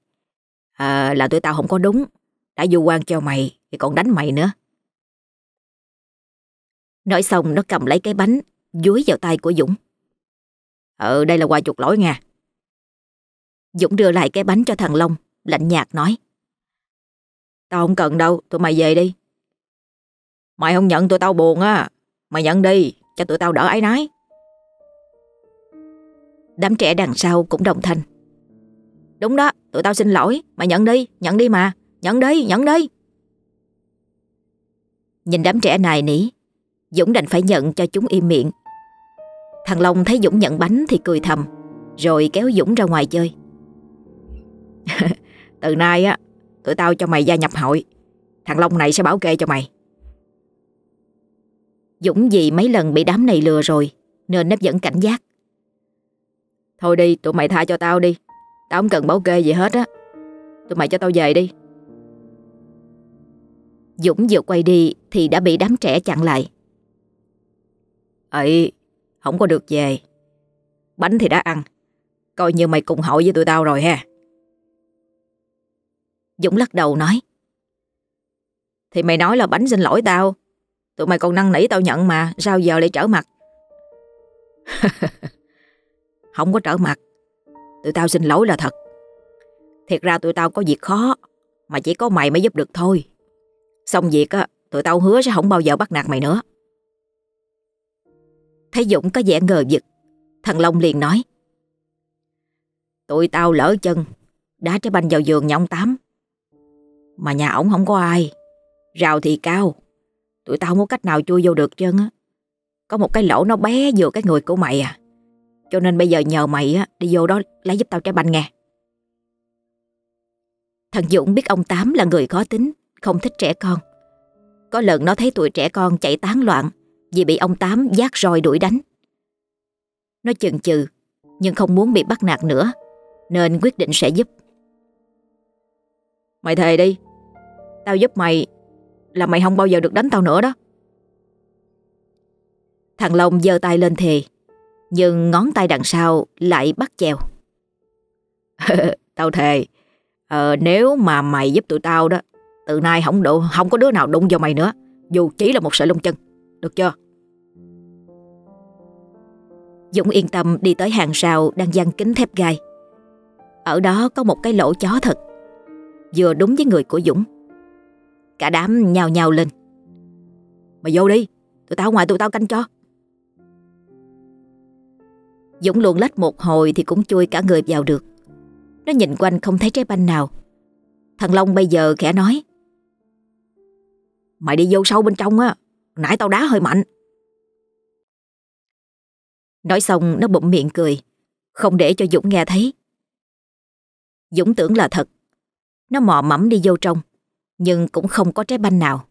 À, Là tụi tao không có đúng. Đã du quan cho mày Thì còn đánh mày nữa. Nói xong nó cầm lấy cái bánh Dúi vào tay của Dũng. Ừ đây là quà chuộc lỗi nha. Dũng đưa lại cái bánh cho thằng Long, Lạnh nhạt nói. Tao không cần đâu, Tụi mày về đi. Mày không nhận tụi tao buồn á. Mày nhận đi, cho tụi tao đỡ ái nái Đám trẻ đằng sau cũng đồng thanh. Đúng đó, tụi tao xin lỗi, Mày nhận đi nhận đi mà, Nhận đi nhận đi. Nhìn đám trẻ này nỉ, Dũng đành phải nhận cho chúng im miệng. Thằng Long thấy Dũng nhận bánh thì cười thầm, Rồi kéo Dũng ra ngoài chơi. Từ nay á, Tụi tao cho mày gia nhập hội, Thằng Long này sẽ bảo kê cho mày. Dũng vì mấy lần bị đám này lừa rồi, Nên nó vẫn cảnh giác. Thôi đi, tụi mày tha cho tao đi, Tao không cần bảo kê gì hết á. Tụi mày cho tao về đi. Dũng vừa quay đi Thì đã bị đám trẻ chặn lại. Ấy không có được về. Bánh thì đã ăn, coi như mày cùng hội với tụi tao rồi ha. Dũng lắc đầu nói. Thì mày nói là bánh xin lỗi tao, tụi mày còn năn nỉ tao nhận mà, sao giờ lại trở mặt? không có trở mặt, tụi tao xin lỗi là thật. Thiệt ra tụi tao có việc khó, mà chỉ có mày mới giúp được thôi. Xong việc á, tụi tao hứa sẽ không bao giờ bắt nạt mày nữa. Thấy Dũng có vẻ ngờ vực. Thằng Long liền nói, Tụi tao lỡ chân, Đá trái banh vào giường nhà ông Tám. Mà nhà ổng không có ai, Rào thì cao. Tụi tao không có cách nào chui vô được chân á. Có một cái lỗ nó bé vừa cái người của mày à. Cho nên bây giờ nhờ mày á, Đi vô đó lấy giúp tao trái banh nghe. Thằng Dũng biết ông Tám là người khó tính, Không thích trẻ con. Có lần nó thấy tụi trẻ con chạy tán loạn vì bị ông Tám giác roi đuổi đánh. Nó chần chừ nhưng không muốn bị bắt nạt nữa nên quyết định sẽ giúp. Mày thề đi, tao giúp mày là mày không bao giờ được đánh tao nữa đó. Thằng Long giơ tay lên thề nhưng ngón tay đằng sau lại bắt chèo. tao thề, ờ, nếu mà mày giúp tụi tao đó, từ nay không độ không có đứa nào đụng vào mày nữa, dù chỉ là một sợi lông chân, được chưa? Dũng yên tâm đi tới hàng rào đang giăng kính thép gai. Ở đó có một cái lỗ chó thật, vừa đúng với người của Dũng. Cả đám nhào nhào lên. Mày vô đi, tụi tao ngoài tụi tao canh cho. Dũng luồn lách một hồi thì cũng chui cả người vào được. Nó nhìn quanh không thấy trái banh nào. Thằng Long bây giờ khẽ nói. Mày đi vô sâu bên trong á, nãy tao đá hơi mạnh. Nói xong nó bụng miệng cười, không để cho Dũng nghe thấy. Dũng tưởng là thật. Nó mò mẫm đi vô trong, nhưng cũng không có trái banh nào.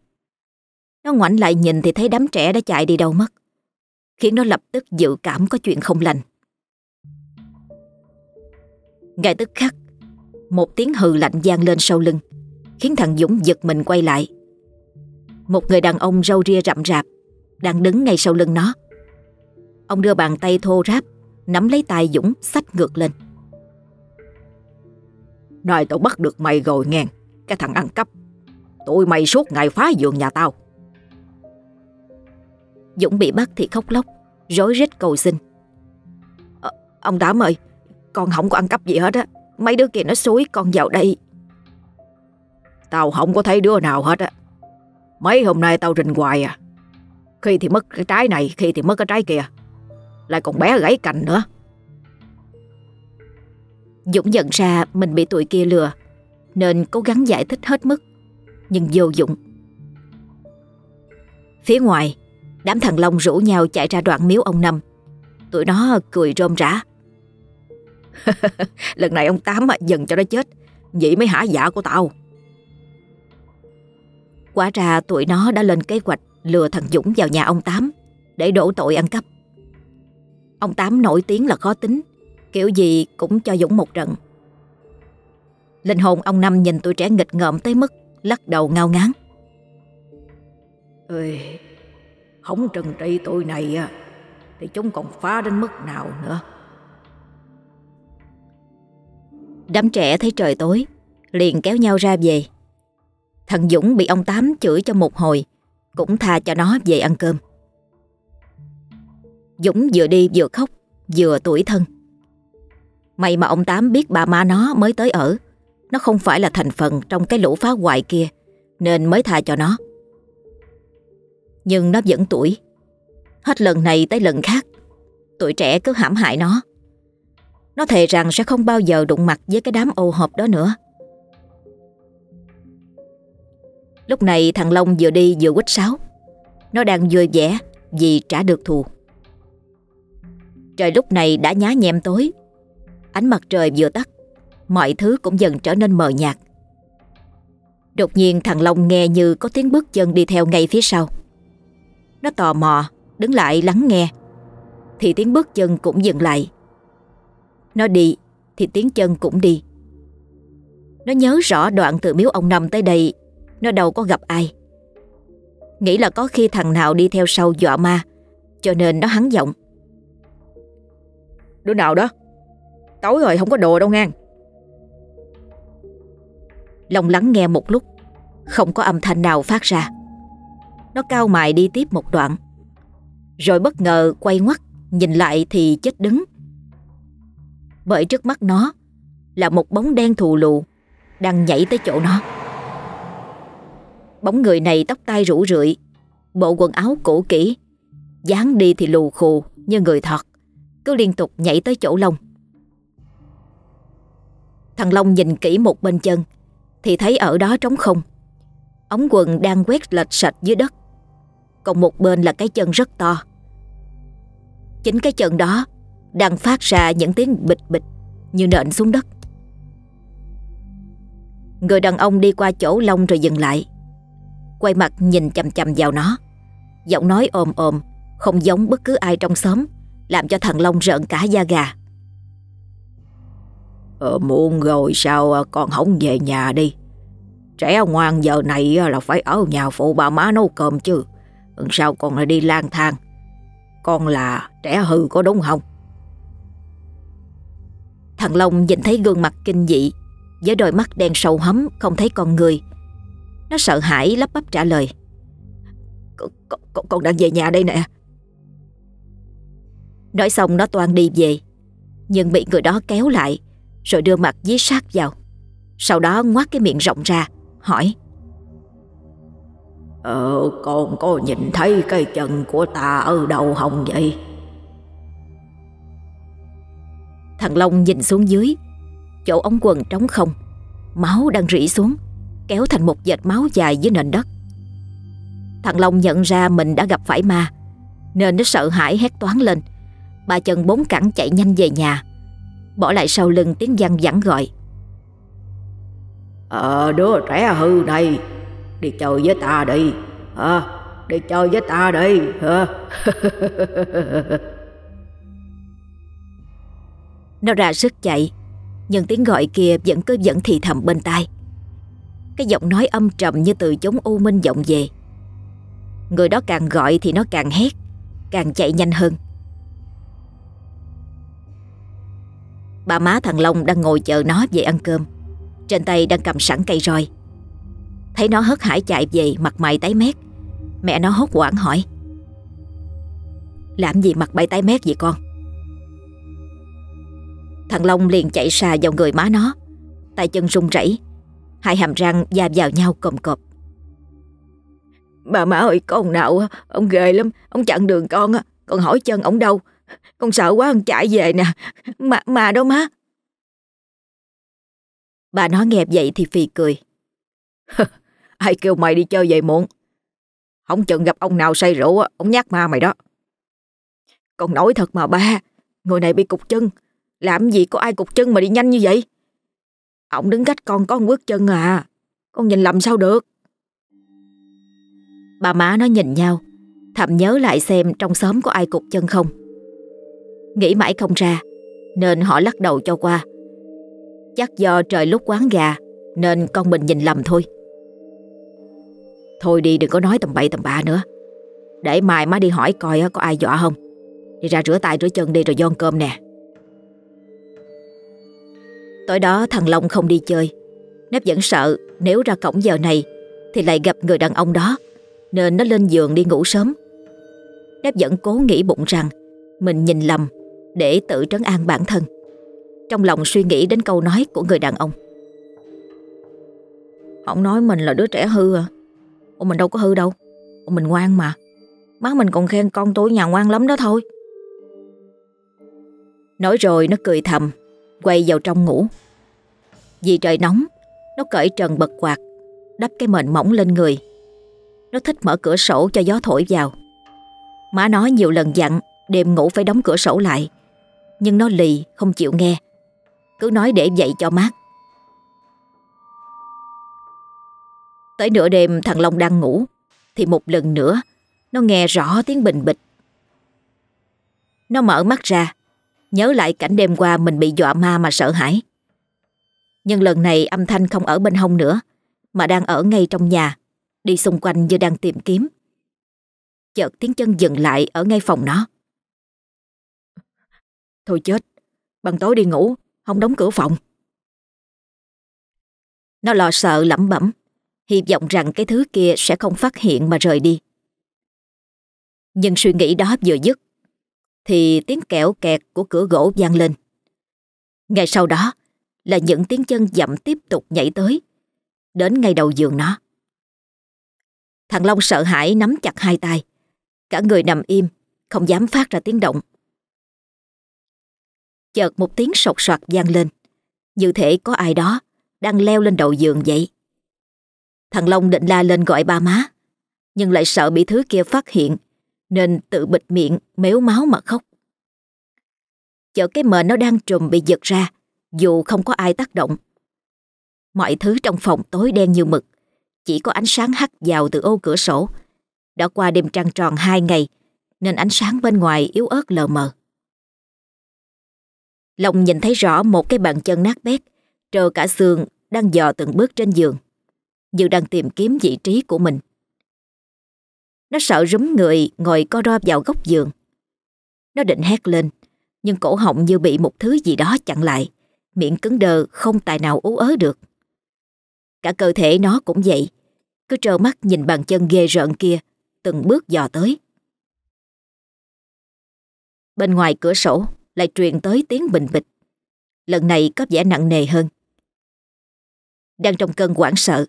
Nó ngoảnh lại nhìn thì thấy đám trẻ đã chạy đi đâu mất, khiến nó lập tức dự cảm có chuyện không lành. Ngay tức khắc, một tiếng hừ lạnh gian lên sau lưng, khiến thằng Dũng giật mình quay lại. Một người đàn ông râu ria rậm rạp đang đứng ngay sau lưng nó. Ông đưa bàn tay thô ráp Nắm lấy tay Dũng xách ngược lên. Này tao bắt được mày rồi nghe Cái thằng ăn cắp. Tụi mày suốt ngày phá giường nhà tao. Dũng bị bắt thì khóc lóc Rối rít cầu xin. À, Ông Tám ơi Con không có ăn cắp gì hết á. Mấy đứa kia nó xúi con vào đây. Tao không có thấy đứa nào hết á. Mấy hôm nay tao rình hoài à. Khi thì mất cái trái này Khi thì mất cái trái kia lại còn bé gãy cành nữa. Dũng nhận ra mình bị tụi kia lừa, Nên cố gắng giải thích hết mức, Nhưng vô dụng. Phía ngoài, Đám thằng Long rủ nhau chạy ra đoạn miếu ông Năm. Tụi nó cười rôm rã. Lần này ông Tám dần cho nó chết. Vậy mới hả dạ của tao. Quả ra tụi nó đã lên kế hoạch Lừa thằng Dũng vào nhà ông Tám Để đổ tội ăn cắp. Ông Tám nổi tiếng là khó tính Kiểu gì cũng cho Dũng một trận. Linh hồn ông Năm nhìn tụi trẻ nghịch ngợm tới mức Lắc đầu ngao ngán. Ơi, không trừng trị tụi này Thì chúng còn phá đến mức nào nữa? Đám trẻ thấy trời tối Liền kéo nhau ra về. Thằng Dũng bị ông Tám chửi cho một hồi Cũng tha cho nó về ăn cơm Dũng vừa đi vừa khóc, Vừa tuổi thân. May mà ông Tám biết bà ma nó mới tới ở. Nó không phải là thành phần Trong cái lũ phá hoại kia, Nên mới tha cho nó. Nhưng nó vẫn tuổi Hết lần này tới lần khác, Tuổi trẻ cứ hãm hại nó. Nó thề rằng sẽ không bao giờ đụng mặt Với cái đám ô hộp đó nữa. Lúc này thằng Long vừa đi vừa quýt sáo. Nó đang vui vẻ Vì trả được thù. Trời lúc này đã nhá nhem tối. Ánh mặt trời vừa tắt, Mọi thứ cũng dần trở nên mờ nhạt. Đột nhiên thằng Long nghe như có tiếng bước chân đi theo ngay phía sau. Nó tò mò, Đứng lại lắng nghe. Thì tiếng bước chân cũng dừng lại. Nó đi, Thì tiếng chân cũng đi. Nó nhớ rõ đoạn từ miếu ông Năm tới đây, Nó đâu có gặp ai. Nghĩ là có khi thằng nào đi theo sau dọa ma, Cho nên nó hắn giọng. Đứa nào đó? Tối rồi không có đồ đâu ngang. Long lắng nghe một lúc, Không có âm thanh nào phát ra. Nó cao mày đi tiếp một đoạn, Rồi bất ngờ quay ngoắt, Nhìn lại thì chết đứng. Bởi trước mắt nó Là một bóng đen thù lù Đang nhảy tới chỗ nó. Bóng người này tóc tai rủ rượi, Bộ quần áo cũ kỹ, dáng đi thì lù khù như người thật cứ liên tục nhảy tới chỗ Long. Thằng Long nhìn kỹ một bên chân, Thì thấy ở đó trống không. Ống quần đang quét lệch sạch dưới đất, Còn một bên là cái chân rất to. Chính cái chân đó Đang phát ra những tiếng bịch bịch Như nện xuống đất. Người đàn ông đi qua chỗ Long rồi dừng lại, Quay mặt nhìn chầm chầm vào nó. Giọng nói ồm ồm, Không giống bất cứ ai trong xóm. Làm cho thằng Long rợn cả da gà. Ờ, muộn rồi sao con không về nhà đi? Trẻ ngoan giờ này là phải ở nhà phụ bà má nấu cơm chứ. Sao con lại đi lang thang? Con là trẻ hư có đúng không? Thằng Long nhìn thấy gương mặt kinh dị Với đôi mắt đen sâu hấm Không thấy con người. Nó sợ hãi lắp bắp trả lời. Con, con, con đang về nhà đây nè Nói xong nó toàn đi về. Nhưng bị người đó kéo lại rồi đưa mặt dí sát vào. Sau đó ngoác cái miệng rộng ra Hỏi. Ờ con có nhìn thấy cái chân của ta ở đâu không vậy? Thằng Long nhìn xuống dưới. Chỗ ống quần trống không. Máu đang rỉ xuống Kéo thành một vệt máu dài dưới nền đất. Thằng Long nhận ra mình đã gặp phải ma Nên nó sợ hãi hét toán lên Ba chân bốn cẳng chạy nhanh về nhà. Bỏ lại sau lưng tiếng văn vẳng gọi. Ờ đứa trẻ hư này Đi chơi với ta đi. À, Đi chơi với ta đi. À. Nó ra sức chạy Nhưng tiếng gọi kia vẫn cứ vẫn thì thầm bên tai. Cái giọng nói âm trầm như từ chúng u minh vọng về. Người đó càng gọi thì nó càng hét Càng chạy nhanh hơn Bà má thằng Long đang ngồi chờ nó về ăn cơm. Trên tay đang cầm sẵn cây roi. Thấy nó hớt hải chạy về, mặt mày tái mét. Mẹ nó hốt quảng hỏi. Làm gì mặt bay tái mét vậy con? Thằng Long liền chạy xà vào người má nó. Tay chân run rẩy, Hai hàm răng da vào nhau cộm cộp Bà má ơi, con nào Ông ghê lắm, Ông chặn đường con Con hỏi chân ông đâu? Con sợ quá con chạy về nè Mà, mà đâu má Bà nói nghe vậy thì phì cười. Ai kêu mày đi chơi vậy muộn? Không chừng gặp ông nào say rượu, ông nhát ma mày đó. Con nói thật mà ba, người này bị cục chân. Làm gì có ai cục chân mà đi nhanh như vậy? Ông đứng cách con có một bước chân à. Con nhìn lầm sao được? Bà má nó nhìn nhau, thầm nhớ lại xem trong xóm có ai cục chân không. Nghĩ mãi không ra, nên họ lắc đầu cho qua. Chắc do trời lúc quán gà, nên con mình nhìn lầm thôi. Thôi đi đừng có nói tầm bậy tầm bạ nữa. Để mai má đi hỏi coi có ai dọa không. Đi ra rửa tay rửa chân đi rồi dọn cơm nè. Tối đó thằng Long không đi chơi. Nếp vẫn sợ nếu ra cổng giờ này thì lại gặp người đàn ông đó nên nó lên giường đi ngủ sớm. Nếp vẫn cố nghĩ bụng rằng mình nhìn lầm để tự trấn an bản thân. Trong lòng suy nghĩ đến câu nói của người đàn ông. Ông nói mình là đứa trẻ hư à? Ủa mình đâu có hư đâu. Ủa mình ngoan mà. Má mình còn khen con tôi nhà ngoan lắm đó thôi. Nói rồi nó cười thầm, quay vào trong ngủ. Vì trời nóng, nó cởi trần bật quạt, đắp cái mền mỏng lên người. Nó thích mở cửa sổ cho gió thổi vào. Má nói nhiều lần dặn đêm ngủ phải đóng cửa sổ lại. Nhưng nó lì, không chịu nghe. Cứ nói để dậy cho mát. Tới nửa đêm thằng Long đang ngủ. Thì một lần nữa Nó nghe rõ tiếng bình bịch. Nó mở mắt ra Nhớ lại cảnh đêm qua mình bị dọa ma mà sợ hãi. Nhưng lần này âm thanh không ở bên hông nữa Mà đang ở ngay trong nhà Đi xung quanh như đang tìm kiếm. Chợt tiếng chân dừng lại ở ngay phòng nó. Thôi chết Bằng tối đi ngủ Không đóng cửa phòng Nó lo sợ lẩm bẩm hy vọng rằng cái thứ kia sẽ không phát hiện mà rời đi. Nhưng suy nghĩ đó vừa dứt, thì tiếng kẹo kẹt của cửa gỗ vang lên. Ngay sau đó là những tiếng chân dậm tiếp tục nhảy tới, đến ngay đầu giường nó. Thằng Long sợ hãi nắm chặt hai tay, cả người nằm im, không dám phát ra tiếng động. Chợt một tiếng sột soạt vang lên, như thể có ai đó đang leo lên đầu giường vậy. Thằng Long định la lên gọi ba má, nhưng lại sợ bị thứ kia phát hiện, nên tự bịt miệng, méo máu mà khóc. Chợt cái mền nó đang trùm bị giật ra, dù không có ai tác động. Mọi thứ trong phòng tối đen như mực, chỉ có ánh sáng hắt vào từ ô cửa sổ. Đã qua đêm trăng tròn hai ngày, nên ánh sáng bên ngoài yếu ớt lờ mờ. Long nhìn thấy rõ một cái bàn chân nát bét, trơ cả xương đang dò từng bước trên giường như đang tìm kiếm vị trí của mình. Nó sợ rúm người ngồi co ro vào góc giường. Nó định hét lên, nhưng cổ họng như bị một thứ gì đó chặn lại, miệng cứng đờ không tài nào ú ớ được. Cả cơ thể nó cũng vậy, cứ trơ mắt nhìn bàn chân ghê rợn kia, từng bước dò tới. Bên ngoài cửa sổ lại truyền tới tiếng bình bịch. Lần này có vẻ nặng nề hơn. Đang trong cơn hoảng sợ,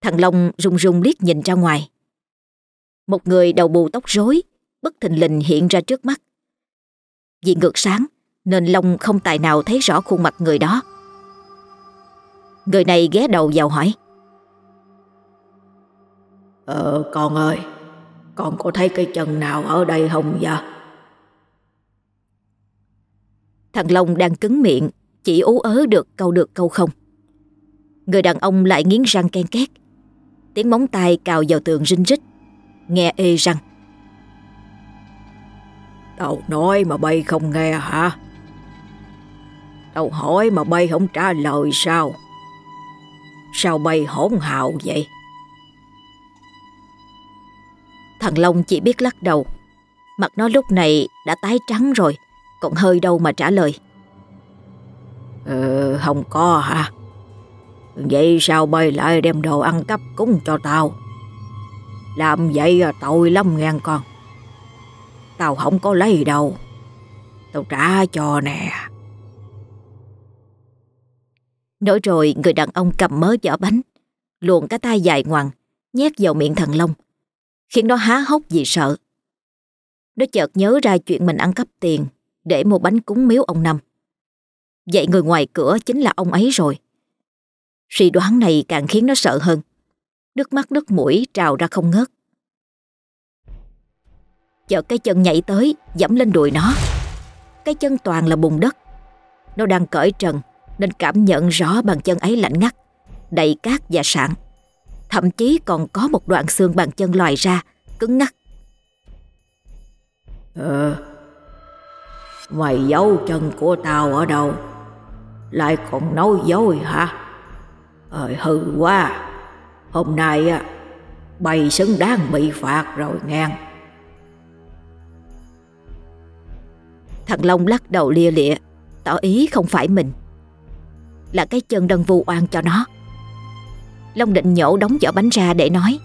Thằng Long rung rung liếc nhìn ra ngoài. Một người đầu bù tóc rối, bất thình lình hiện ra trước mắt. Vì ngược sáng, nên Long không tài nào thấy rõ khuôn mặt người đó. Người này ghé đầu vào hỏi. Ờ, con ơi, con có thấy cái chân nào ở đây không vậy? Thằng Long đang cứng miệng, chỉ ú ớ được câu được câu không. Người đàn ông lại nghiến răng ken két, Tiếng móng tay cào vào tường rinh rít Nghe ê răng. Tao nói mà bay không nghe hả? Tao hỏi mà bay không trả lời sao? Sao bay hỗn hào vậy? Thằng Long chỉ biết lắc đầu. Mặt nó lúc này đã tái trắng rồi Còn hơi đâu mà trả lời Ừ không có hả Vậy sao bay lại đem đồ ăn cắp cúng cho tao? Làm vậy à, tội lắm ngang con. Tao không có lấy đâu. Tao trả cho nè. Nói rồi người đàn ông cầm mớ giỏ bánh, luồn cái tay dài ngoằng, nhét vào miệng thằng Long, khiến nó há hốc vì sợ. Nó chợt nhớ ra chuyện mình ăn cắp tiền để mua bánh cúng miếu ông Năm. Vậy người ngoài cửa chính là ông ấy rồi. Suy đoán này càng khiến nó sợ hơn. Nước mắt nước mũi trào ra không ngớt. Chợt cái chân nhảy tới, dẫm lên đùi nó. Cái chân toàn là bùn đất. Nó đang cởi trần nên cảm nhận rõ bàn chân ấy lạnh ngắt, đầy cát và sạn. Thậm chí còn có một đoạn xương bàn chân lòi ra, cứng ngắc. Ờ, mày giấu chân của tao ở đâu? Lại còn nói dối hả? Ơi hư quá. Hôm nay á, bày xứng đáng bị phạt rồi ngang. Thằng Long lắc đầu lia lịa, tỏ ý không phải mình. Là cái chân đang vu oan cho nó. Long định nhổ đóng vỏ bánh ra để nói,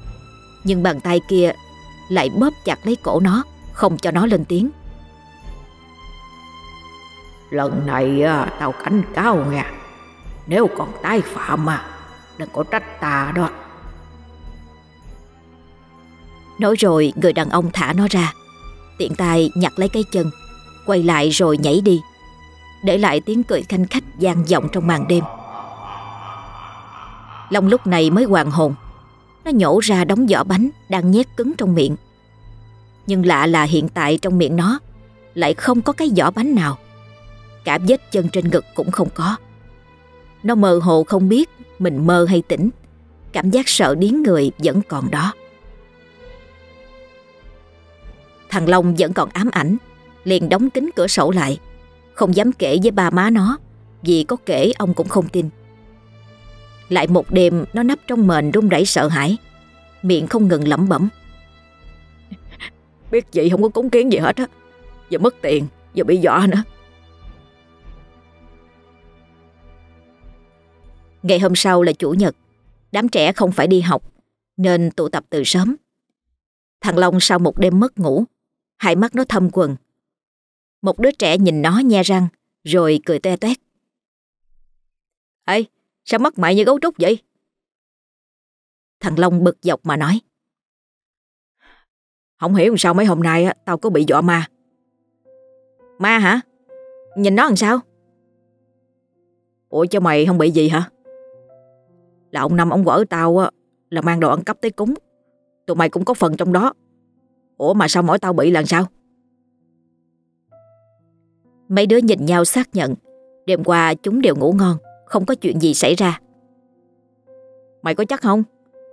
nhưng bàn tay kia lại bóp chặt lấy cổ nó, không cho nó lên tiếng. Lần này à, tao cảnh cáo nghe nếu còn tái phạm mà đừng có trách ta đó. Nói rồi người đàn ông thả nó ra, tiện tay nhặt lấy cái chân quay lại rồi nhảy đi, để lại tiếng cười khanh khách gian vọng trong màn đêm. Long lúc này mới hoàn hồn, nó nhổ ra đống vỏ bánh đang nhét cứng trong miệng. Nhưng lạ là hiện tại trong miệng nó lại không có cái vỏ bánh nào. Cả vết chân trên ngực cũng không có. Nó mơ hồ không biết mình mơ hay tỉnh. Cảm giác sợ điến người vẫn còn đó. Thằng Long vẫn còn ám ảnh, liền đóng kín cửa sổ lại Không dám kể với ba má nó, Vì có kể ông cũng không tin Lại một đêm, Nó nấp trong mền run rẩy sợ hãi Miệng không ngừng lẩm bẩm Biết chị không có cúng kiến gì hết á Giờ mất tiền, Giờ bị dọa nữa Ngày hôm sau là chủ nhật Đám trẻ không phải đi học Nên tụ tập từ sớm Thằng Long sau một đêm mất ngủ Hai mắt nó thâm quần một đứa trẻ nhìn nó nhe răng, rồi cười toe toét. Ê, sao mắt mày như gấu trúc vậy? Thằng Long bực dọc mà nói. Không hiểu sao mấy hôm nay tao có bị dọa ma. Ma hả? Nhìn nó làm sao? Ủa cho mày không bị gì hả? Là ông Năm ông quở tao là mang đồ ăn cắp tới cúng. Tụi mày cũng có phần trong đó. Ủa mà sao mỗi tao bị là sao? Mấy đứa nhìn nhau xác nhận, Đêm qua chúng đều ngủ ngon, Không có chuyện gì xảy ra Mày có chắc không?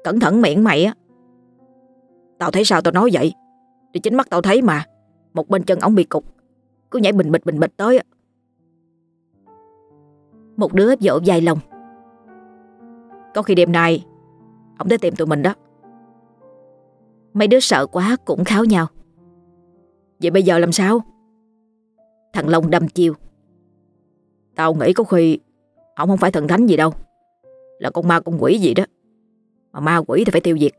Cẩn thận miệng mày á Tao thấy sao tao nói vậy Thì chính mắt tao thấy mà, Một bên chân ổng bị cục, Cứ nhảy bình bịch bình bịch tới á Một đứa vỗ dài lòng có khi đêm nay, Ông tới tìm tụi mình đó. Mấy đứa sợ quá cũng kháo nhau. Vậy bây giờ làm sao? Thằng Long đâm chiêu. Tao nghĩ có khi Ông không phải thần thánh gì đâu, Là con ma con quỷ gì đó. Mà ma quỷ thì phải tiêu diệt.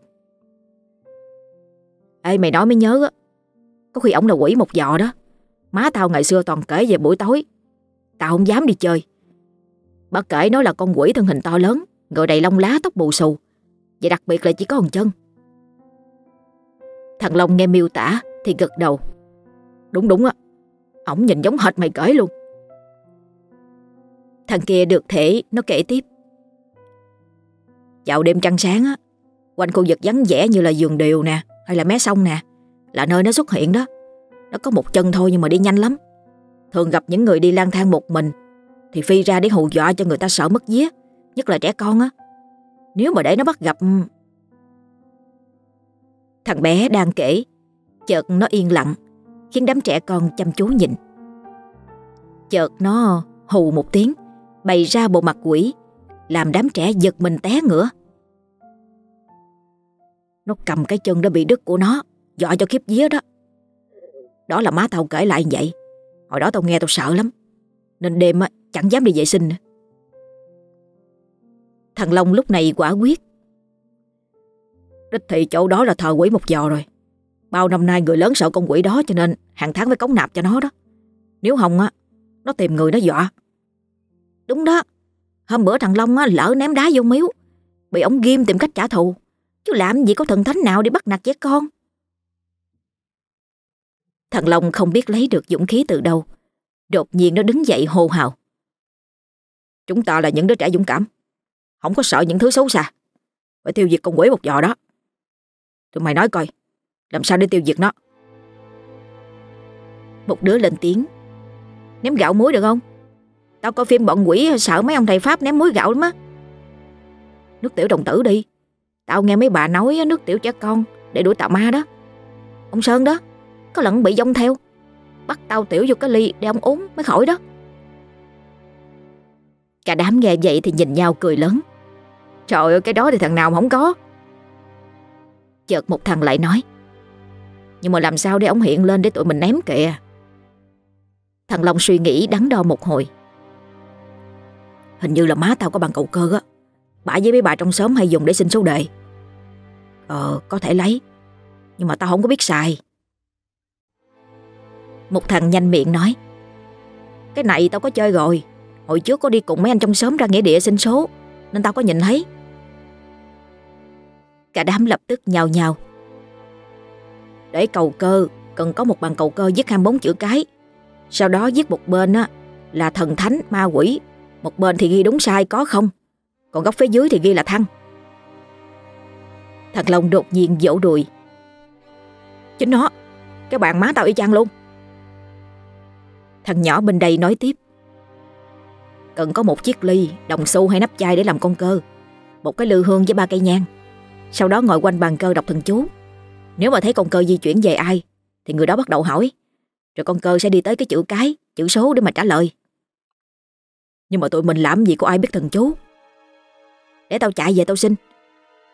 Ê, mày nói mới nhớ á, Có khi ổng là quỷ một giò đó. Má tao ngày xưa toàn kể về buổi tối. Tao không dám đi chơi. Bà kể nói là con quỷ thân hình to lớn. Người đầy lông lá tóc bù xù. Và đặc biệt là chỉ có một chân. Thằng Long nghe miêu tả Thì gật đầu. Đúng đúng á. Ổng nhìn giống hệt mày cởi luôn. Thằng kia được thể, Nó kể tiếp. Dạo đêm trăng sáng á, Quanh khu vực vắng vẻ như là giường điều nè, Hay là mé sông nè, Là nơi nó xuất hiện đó. Nó có một chân thôi nhưng mà đi nhanh lắm. Thường gặp những người đi lang thang một mình, Thì phi ra để hù dọa cho người ta sợ mất vía. Nhất là trẻ con á Nếu mà để nó bắt gặp Thằng bé đang kể Chợt nó yên lặng khiến đám trẻ con chăm chú nhìn. Chợt nó hù một tiếng, bày ra bộ mặt quỷ, làm đám trẻ giật mình té ngửa. Nó cầm cái chân đã bị đứt của nó, dọa cho kiếp vía đó. Đó là má tao kể lại vậy. Hồi đó tao nghe tao sợ lắm. Nên đêm á, chẳng dám đi vệ sinh nữa. Thằng Long lúc này quả quyết. Đích thị chỗ đó là thờ quỷ một giò rồi. Bao năm nay người lớn sợ con quỷ đó cho nên hàng tháng phải cống nạp cho nó đó. Nếu không á, nó tìm người nó dọa. Đúng đó, hôm bữa thằng Long á, lỡ ném đá vô miếu, bị ông Ghim tìm cách trả thù. Chứ làm gì có thần thánh nào để bắt nạt trẻ con. Thằng Long không biết lấy được dũng khí từ đâu. Đột nhiên nó đứng dậy hô hào. Chúng ta là những đứa trẻ dũng cảm. Không có sợ những thứ xấu xa. Phải tiêu diệt con quỷ một giò đó. Tụi mày nói coi, Làm sao để tiêu diệt nó? Một đứa lên tiếng. Ném gạo muối được không? Tao coi phim bọn quỷ sợ mấy ông thầy Pháp ném muối gạo lắm á. Nước tiểu đồng tử đi. Tao nghe mấy bà nói nước tiểu trẻ con, Để đuổi tà ma đó. Ông Sơn đó, Có lần bị dông theo. Bắt tao tiểu vô cái ly để ông uống mới khỏi đó. Cả đám nghe vậy thì nhìn nhau cười lớn. Trời ơi, cái đó thì thằng nào không có. Chợt một thằng lại nói, Nhưng mà làm sao để ông hiện lên để tụi mình ném kìa? Thằng Long suy nghĩ, đắn đo một hồi. Hình như là má tao có bằng cầu cơ á. Bà với mấy bà trong xóm hay dùng để xin số đề. Ờ có thể lấy. Nhưng mà tao không có biết xài. Một thằng nhanh miệng nói, Cái này tao có chơi rồi. Hồi trước có đi cùng mấy anh trong xóm ra nghĩa địa xin số, Nên tao có nhìn thấy. Cả đám lập tức nhào nhào. Để cầu cơ, Cần có một bàn cầu cơ viết 24 chữ cái. Sau đó viết một bên á, Là thần thánh, ma quỷ. Một bên thì ghi đúng sai, có không? Còn góc phía dưới thì ghi là thăng. Thằng Long đột nhiên vỗ đùi. Chính nó, Cái bạn má tao y chang luôn. Thằng nhỏ bên đây nói tiếp. Cần có một chiếc ly, đồng xu hay nắp chai để làm con cơ. Một cái lư hương với ba cây nhang. Sau đó ngồi quanh bàn cơ đọc thần chú. Nếu mà thấy con cơ di chuyển về ai Thì người đó bắt đầu hỏi. Rồi con cơ sẽ đi tới cái chữ cái, chữ số để mà trả lời. Nhưng mà tụi mình làm gì có ai biết thần chú? Để tao chạy về tao xin.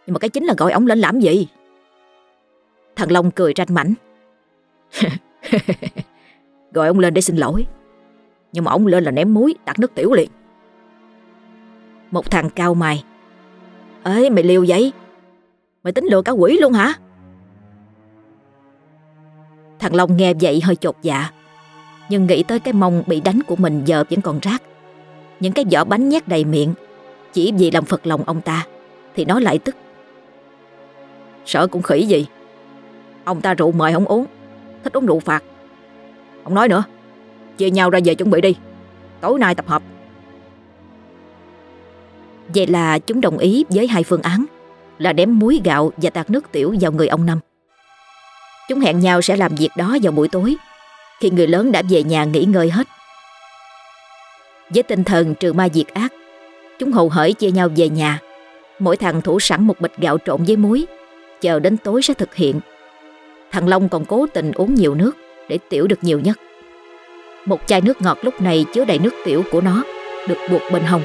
Nhưng mà cái chính là gọi ổng lên làm gì? Thằng Long cười tranh mảnh. Gọi ông lên để xin lỗi. Nhưng mà ông lên là ném muối, đặt nước tiểu liền. Một thằng cao mày. Ê, mày liều vậy? Mày tính lừa cả quỷ luôn hả? Thằng Long nghe vậy hơi chột dạ Nhưng nghĩ tới cái mông bị đánh của mình giờ vẫn còn rác. Những cái vỏ bánh nhét đầy miệng, Chỉ vì làm phật lòng ông ta, Thì nó lại tức. Sợ cũng khỉ gì. Ông ta rượu mời không uống, Thích uống rượu phạt. Ông nói nữa. Chia nhau ra về chuẩn bị đi. Tối nay tập hợp. Vậy là chúng đồng ý với hai phương án, Là đếm muối gạo và tạt nước tiểu vào người ông Năm. Chúng hẹn nhau sẽ làm việc đó vào buổi tối, Khi người lớn đã về nhà nghỉ ngơi hết. Với tinh thần trừ ma diệt ác, Chúng hầu hởi chia nhau về nhà. Mỗi thằng thủ sẵn một bịch gạo trộn với muối, Chờ đến tối sẽ thực hiện. Thằng Long còn cố tình uống nhiều nước Để tiểu được nhiều nhất. Một chai nước ngọt lúc này chứa đầy nước tiểu của nó Được buộc bên hông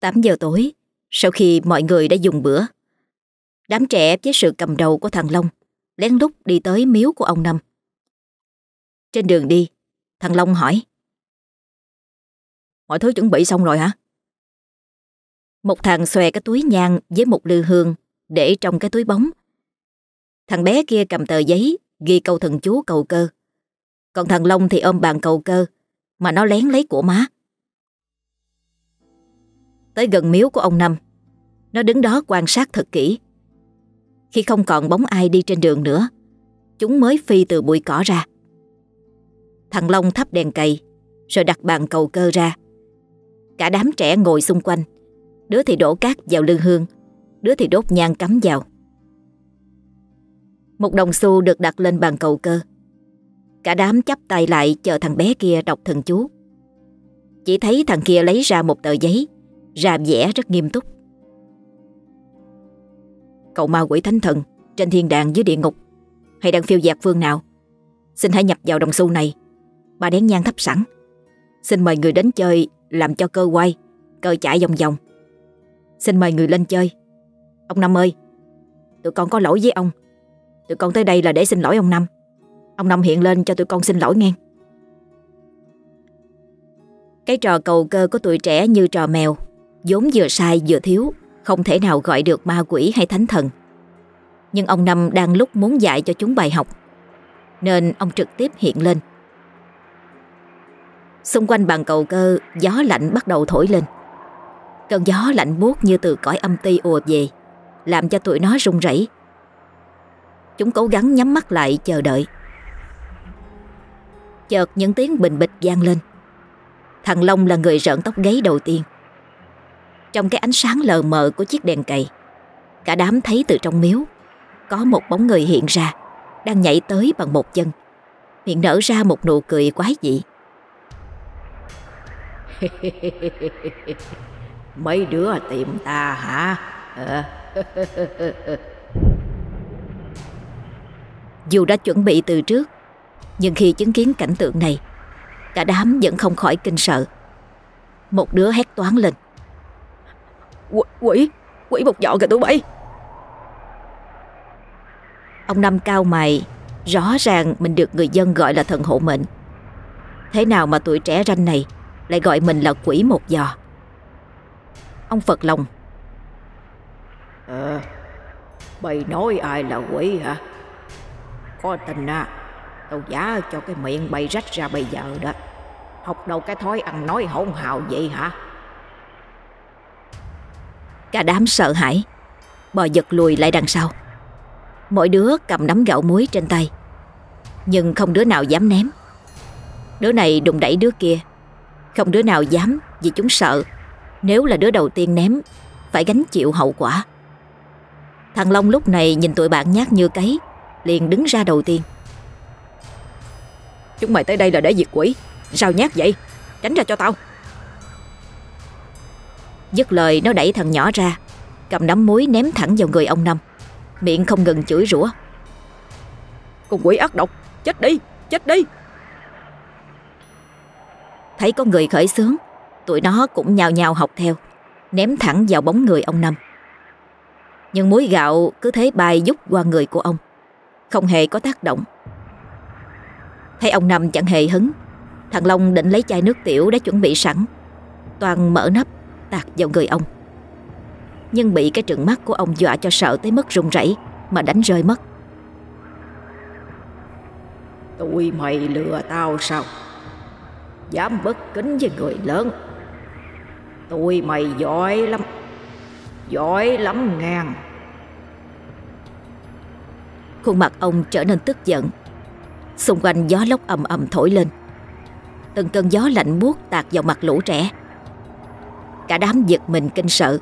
Tám giờ tối, sau khi mọi người đã dùng bữa, đám trẻ với sự cầm đầu của thằng Long lén lút đi tới miếu của ông Năm. Trên đường đi, thằng Long hỏi. Mọi thứ chuẩn bị xong rồi hả? Một thằng xòe cái túi nhang với một lư hương để trong cái túi bóng. Thằng bé kia cầm tờ giấy ghi câu thần chú cầu cơ. Còn thằng Long thì ôm bàn cầu cơ mà nó lén lấy của má. Tới gần miếu của ông Năm Nó đứng đó quan sát thật kỹ Khi không còn bóng ai đi trên đường nữa Chúng mới phi từ bụi cỏ ra Thằng Long thắp đèn cầy Rồi đặt bàn cầu cơ ra. Cả đám trẻ ngồi xung quanh. Đứa thì đổ cát vào lư hương, Đứa thì đốt nhang cắm vào. Một đồng xu được đặt lên bàn cầu cơ. Cả đám chắp tay lại chờ thằng bé kia đọc thần chú. Chỉ thấy thằng kia lấy ra một tờ giấy, ra vẽ rất nghiêm túc. Cậu ma quỷ thánh thần, trên thiên đàng dưới địa ngục, hay đang phiêu dạt phương nào? Xin hãy nhập vào đồng xu này ba đén nhang thắp sẵn. Xin mời người đến chơi làm cho cơ quay cơ chạy vòng vòng. Xin mời người lên chơi. Ông Năm ơi tụi con có lỗi với ông. Tụi con tới đây là để xin lỗi ông Năm. Ông Năm hiện lên cho tụi con xin lỗi nghe. Cái trò cầu cơ của tụi trẻ như trò mèo vốn vừa sai vừa thiếu, không thể nào gọi được ma quỷ hay thánh thần. Nhưng ông Năm đang lúc muốn dạy cho chúng bài học, nên ông trực tiếp hiện lên. Xung quanh bàn cầu cơ, Gió lạnh bắt đầu thổi lên. Cơn gió lạnh buốt như từ cõi âm ti ùa về, Làm cho tụi nó run rẩy. Chúng cố gắng nhắm mắt lại chờ đợi. Chợt những tiếng bình bịch vang lên. Thằng Long là người rợn tóc gáy đầu tiên. Trong cái ánh sáng lờ mờ của chiếc đèn cầy, Cả đám thấy từ trong miếu, Có một bóng người hiện ra, Đang nhảy tới bằng một chân. Miệng nở ra một nụ cười quái dị. Mấy đứa tìm ta hả? Dù đã chuẩn bị từ trước Nhưng khi chứng kiến cảnh tượng này Cả đám vẫn không khỏi kinh sợ. Một đứa hét toán lên. Quỷ, quỷ, quỷ một dọ kìa tụi bay. Ông Năm cao mày Rõ ràng mình được người dân gọi là thần hộ mệnh. Thế nào mà tuổi trẻ ranh này Lại gọi mình là quỷ một giò. Ông Phật lòng. Ờ Bày nói ai là quỷ hả? Có tình à Tao giá cho cái miệng bay rách ra bây giờ đó. Học đâu cái thói ăn nói hỗn hào vậy hả? Cả đám sợ hãi Bò giật lùi lại đằng sau. Mỗi đứa cầm nắm gạo muối trên tay Nhưng không đứa nào dám ném. Đứa này đụng đẩy đứa kia Không đứa nào dám vì chúng sợ. Nếu là đứa đầu tiên ném Phải gánh chịu hậu quả. Thằng Long lúc này nhìn tụi bạn nhát như cấy Liền đứng ra đầu tiên. Chúng mày tới đây là để diệt quỷ. Sao nhát vậy? Tránh ra cho tao. Dứt lời nó đẩy thằng nhỏ ra Cầm nắm muối ném thẳng vào người ông Năm. Miệng không ngừng chửi rủa. Con quỷ ác độc Chết đi Chết đi Thấy có người khởi xướng, Tụi nó cũng nhào nhào học theo, Ném thẳng vào bóng người ông Năm. Nhưng muối gạo cứ thế bay giúp qua người của ông, Không hề có tác động. Thấy ông Năm chẳng hề hứng, Thằng Long định lấy chai nước tiểu đã chuẩn bị sẵn, Toàn mở nắp, Tạt vào người ông. Nhưng bị cái trừng mắt của ông dọa cho sợ tới mức run rẩy Mà đánh rơi mất. Tụi mày lừa tao sao? Dám bất kính với người lớn. Tụi mày giỏi lắm Giỏi lắm ngang. Khuôn mặt ông trở nên tức giận. Xung quanh gió lốc ầm ầm thổi lên. Từng cơn gió lạnh buốt tạt vào mặt lũ trẻ. Cả đám giật mình kinh sợ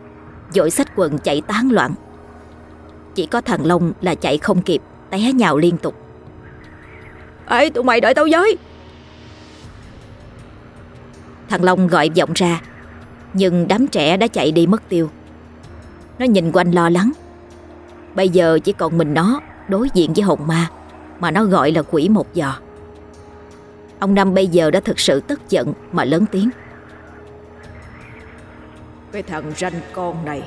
Dội sách quần chạy tán loạn. Chỉ có thằng Long là chạy không kịp Té nhào liên tục. Ê tụi mày đợi tao với Thằng Long gọi vọng ra. Nhưng đám trẻ đã chạy đi mất tiêu. Nó nhìn quanh lo lắng. Bây giờ chỉ còn mình nó, Đối diện với hồn ma, Mà nó gọi là quỷ một giò. Ông Năm bây giờ đã thực sự tức giận Mà lớn tiếng. Cái thằng ranh con này,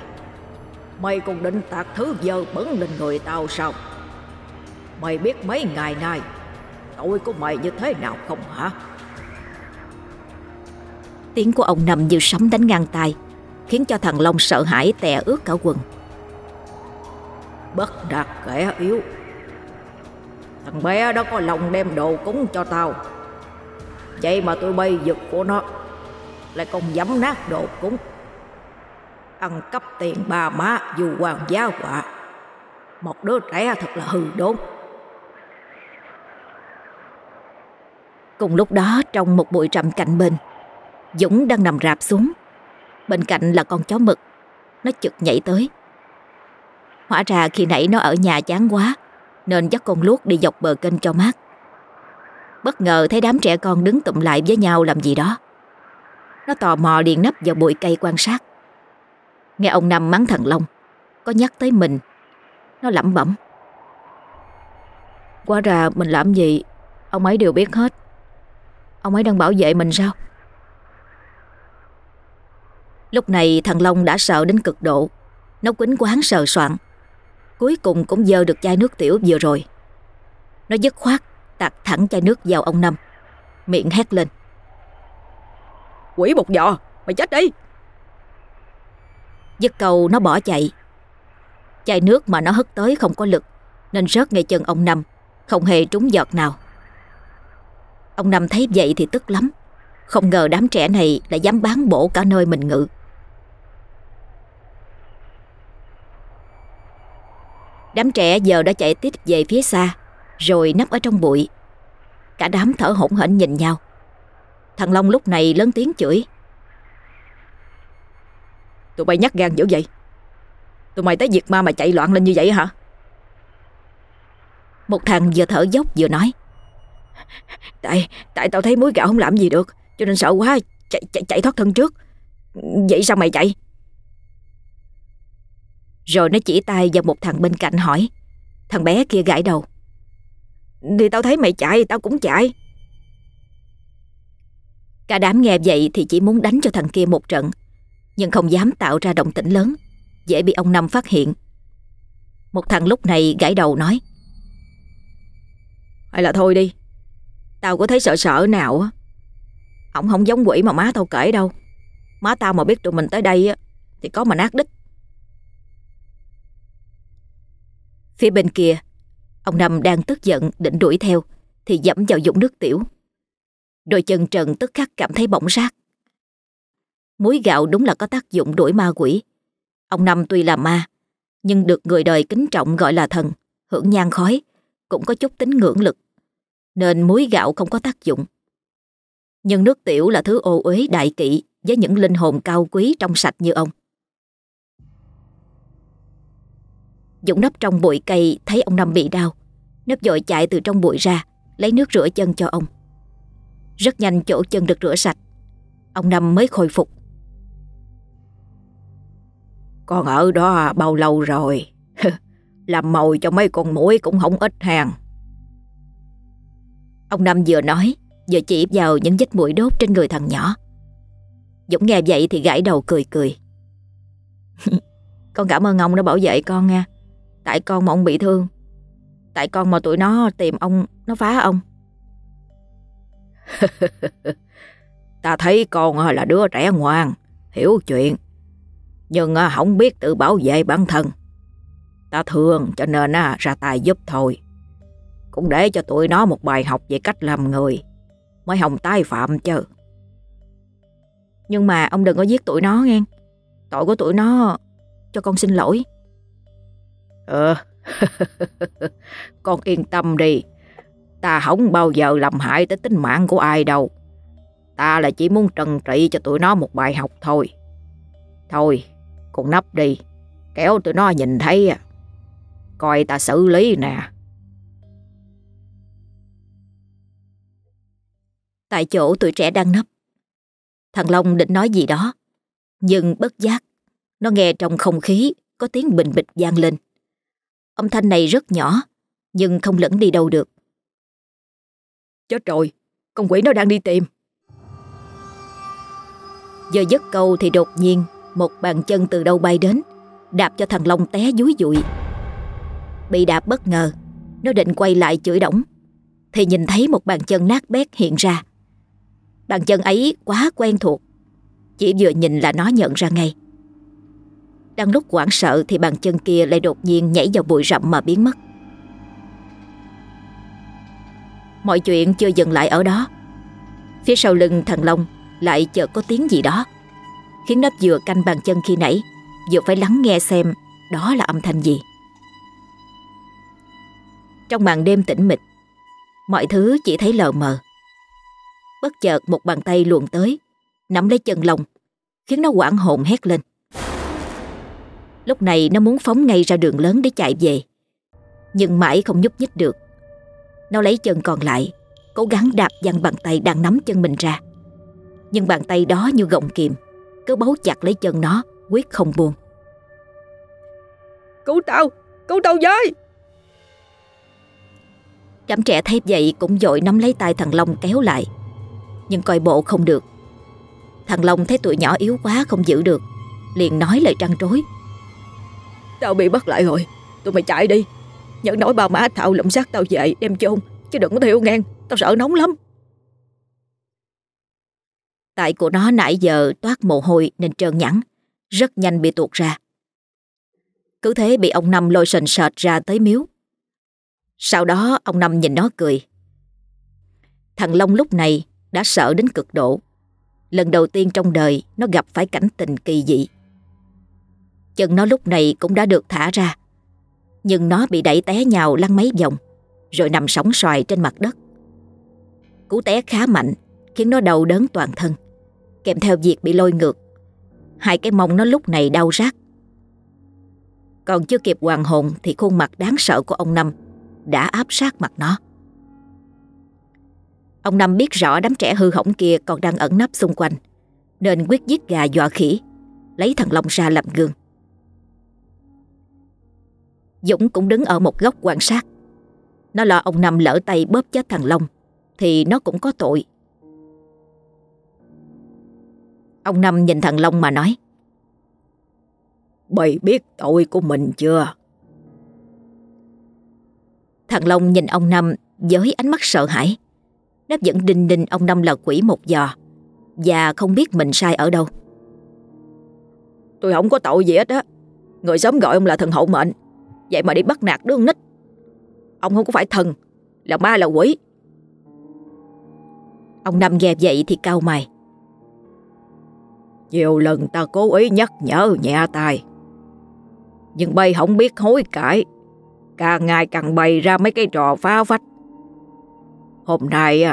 Mày còn định tạc thứ dơ bẩn lên người tao sao? Mày biết mấy ngày nay, Tội của mày như thế nào không hả? Tiếng của ông Năm như sấm đánh ngang tai Khiến cho thằng Long sợ hãi tè ướt cả quần. Bất đạt kẻ yếu. Thằng bé đó có lòng đem đồ cúng cho tao. Vậy mà tôi bay giật của nó Lại còn dám nát đồ cúng. Ăn cắp tiền ba má dù hoàng giá quả Một đứa trẻ thật là hư đốn. Cùng lúc đó trong một bụi rậm cạnh bên Dũng đang nằm rạp xuống. Bên cạnh là con chó mực. Nó chực nhảy tới. Hóa ra khi nãy nó ở nhà chán quá, Nên dắt con luốc đi dọc bờ kênh cho mát. Bất ngờ thấy đám trẻ con đứng tụm lại với nhau làm gì đó. Nó tò mò liền nấp vào bụi cây quan sát. Nghe ông Năm mắng thằng Long, Có nhắc tới mình. Nó lẩm bẩm. Quá ra mình làm gì, Ông ấy đều biết hết. Ông ấy đang bảo vệ mình sao? Lúc này thằng Long đã sợ đến cực độ. Nó quýnh quán sờ soạn Cuối cùng cũng dơ được chai nước tiểu vừa rồi. Nó dứt khoát Tạt thẳng chai nước vào ông Năm. Miệng hét lên. Quỷ một giò Mày chết đi. Dứt cầu nó bỏ chạy. Chai nước mà nó hất tới không có lực Nên rớt ngay chân ông Năm Không hề trúng giọt nào. Ông Năm thấy vậy thì tức lắm. Không ngờ đám trẻ này lại dám bán bổ cả nơi mình ngự Đám trẻ giờ đã chạy tiếp về phía xa Rồi nấp ở trong bụi. Cả đám thở hổn hển nhìn nhau. Thằng Long lúc này lớn tiếng chửi. Tụi bay nhắc gan dữ vậy? Tụi mày tới diệt ma mà chạy loạn lên như vậy hả? Một thằng vừa thở dốc vừa nói. Tại tại tao thấy muối gạo không làm gì được Cho nên sợ quá chạy, chạy, chạy thoát thân trước. Vậy sao mày chạy? Rồi nó chỉ tay vào một thằng bên cạnh hỏi. Thằng bé kia gãi đầu. Thì tao thấy mày chạy, tao cũng chạy. Cả đám nghe vậy thì chỉ muốn đánh cho thằng kia một trận, Nhưng không dám tạo ra động tĩnh lớn, Dễ bị ông Năm phát hiện. Một thằng lúc này gãi đầu nói, Hay là thôi đi, Tao có thấy sợ sợ nào á Ông không giống quỷ mà má tao kể đâu. Má tao mà biết tụi mình tới đây á, Thì có mà nát đích Phía bên kia. Ông Năm đang tức giận, định đuổi theo, Thì dẫm vào dũng nước tiểu. Đôi chân trần tức khắc cảm thấy bỏng rát Muối gạo đúng là có tác dụng đuổi ma quỷ. Ông Năm tuy là ma, Nhưng được người đời kính trọng gọi là thần, Hưởng nhang khói, Cũng có chút tính ngưỡng lực, Nên muối gạo không có tác dụng. Nhưng nước tiểu là thứ ô uế đại kỵ Với những linh hồn cao quý trong sạch như ông. Dũng nấp trong bụi cây Thấy ông Năm bị đau. Nấp dội chạy từ trong bụi ra Lấy nước rửa chân cho ông. Rất nhanh chỗ chân được rửa sạch Ông Năm mới khôi phục. Con ở đó bao lâu rồi? Làm mồi cho mấy con muỗi cũng không ít hàng. Ông Năm vừa nói Vừa chỉ vào những vết mũi đốt trên người thằng nhỏ. Dũng nghe vậy thì gãi đầu cười cười. Con cảm ơn ông đã bảo vệ con nha Tại con mà ông bị thương. Tại con mà tụi nó tìm ông, Nó phá ông. Ta thấy con à, là đứa trẻ ngoan, Hiểu chuyện. Nhưng à, không biết tự bảo vệ bản thân. Ta thương cho nên à, ra tay giúp thôi. Cũng để cho tụi nó một bài học về cách làm người, Mới không tái phạm chứ. Nhưng mà ông đừng có giết tụi nó nghe. Tội của tụi nó Cho con xin lỗi. Ờ. Con yên tâm đi. Ta không bao giờ làm hại tới tính mạng của ai đâu. Ta là chỉ muốn trần trị cho tụi nó một bài học thôi. Thôi, Con nấp đi. Kéo tụi nó nhìn thấy Coi ta xử lý nè. Tại chỗ tụi trẻ đang nấp. Thằng Long định nói gì đó, Nhưng bất giác, Nó nghe trong không khí Có tiếng bình bịch vang lên. Âm thanh này rất nhỏ Nhưng không lẫn đi đâu được. Chết rồi Con quỷ nó đang đi tìm. Giờ dứt câu thì đột nhiên Một bàn chân từ đâu bay đến Đạp cho thằng Long té dúi dụi. Bị đạp bất ngờ Nó định quay lại chửi đổng Thì nhìn thấy một bàn chân nát bét hiện ra. Bàn chân ấy quá quen thuộc Chỉ vừa nhìn là nó nhận ra ngay đang lúc hoảng sợ Thì bàn chân kia lại đột nhiên nhảy vào bụi rậm mà biến mất. Mọi chuyện chưa dừng lại ở đó. Phía sau lưng thằng Long Lại chợt có tiếng gì đó. Khiến nó vừa canh bàn chân khi nãy, Vừa phải lắng nghe xem Đó là âm thanh gì. Trong màn đêm tĩnh mịch, Mọi thứ chỉ thấy lờ mờ. Bất chợt một bàn tay luồn tới, Nắm lấy chân Long, Khiến nó quảng hồn hét lên. Lúc này nó muốn phóng ngay ra đường lớn để chạy về. Nhưng mãi không nhúc nhích được. Nó lấy chân còn lại Cố gắng đạp văng bàn tay đang nắm chân mình ra. Nhưng bàn tay đó như gọng kìm Cứ bấu chặt lấy chân nó Quyết không buông. Cứu tao Cứu tao với! Đám trẻ thấy vậy cũng dội nắm lấy tay thằng Long kéo lại. Nhưng coi bộ không được. Thằng Long thấy tụi nhỏ yếu quá không giữ được Liền nói lời trăn trối Tao bị bắt lại rồi. Tụi mày chạy đi. Nhận nói bà má Thảo lụm xác tao về đem chôn, Chứ đừng có theo ngang. Tao sợ nóng lắm. Tại của nó nãy giờ toát mồ hôi nên trơn nhẵn, Rất nhanh bị tuột ra. Cứ thế bị ông Năm lôi sền sệt ra tới miếu. Sau đó, ông Năm nhìn nó cười. Thằng Long lúc này đã sợ đến cực độ. Lần đầu tiên trong đời, nó gặp phải cảnh tình kỳ dị. Chân nó lúc này cũng đã được thả ra. Nhưng nó bị đẩy té nhào lăn mấy vòng, rồi nằm sóng xoài trên mặt đất. Cú té khá mạnh, khiến nó đau đớn toàn thân, kèm theo việc bị lôi ngược. Hai cái mông nó lúc này đau rát. Còn chưa kịp hoàn hồn thì khuôn mặt đáng sợ của ông Năm đã áp sát mặt nó. Ông Năm biết rõ đám trẻ hư hỏng kia còn đang ẩn nấp xung quanh, nên quyết giết gà dọa khỉ, lấy thằng Long ra làm gương. Dũng cũng đứng ở một góc quan sát. Nó lo ông Năm lỡ tay bóp chết thằng Long, thì nó cũng có tội. Ông Năm nhìn thằng Long mà nói, Bày biết tội của mình chưa? Thằng Long nhìn ông Năm với ánh mắt sợ hãi. Nó vẫn đinh đinh ông Năm là quỷ một giò và không biết mình sai ở đâu. Tôi không có tội gì hết á. Người sớm gọi ông là thần hậu mệnh. Vậy mà đi bắt nạt đứa con nít. Ông không có phải thần, là ma là quỷ. Ông Năm nghe vậy thì cau mày. Nhiều lần ta cố ý nhắc nhở nhẹ tay Nhưng bay không biết hối cải Càng ngày càng bày ra mấy cái trò phá vách Hôm nay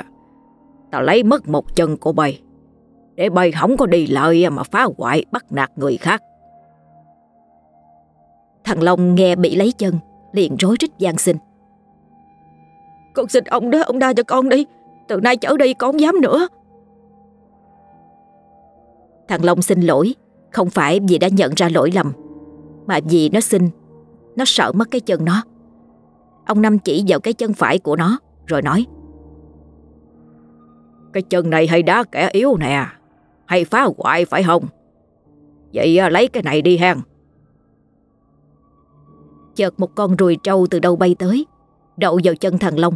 Ta lấy mất một chân của bay Để bay không có đi lợi Mà phá hoại bắt nạt người khác Thằng Long nghe bị lấy chân Liền rối rít gian xin. Con xin ông đó Ông đa cho con đi. Từ nay trở đi con không dám nữa. Thằng Long xin lỗi Không phải vì đã nhận ra lỗi lầm Mà vì nó xin Nó sợ mất cái chân nó. Ông Năm chỉ vào cái chân phải của nó Rồi nói Cái chân này hay đá kẻ yếu nè Hay phá hoại phải không? Vậy à, lấy cái này đi hen Chợt một con ruồi trâu từ đâu bay tới Đậu vào chân thằng Long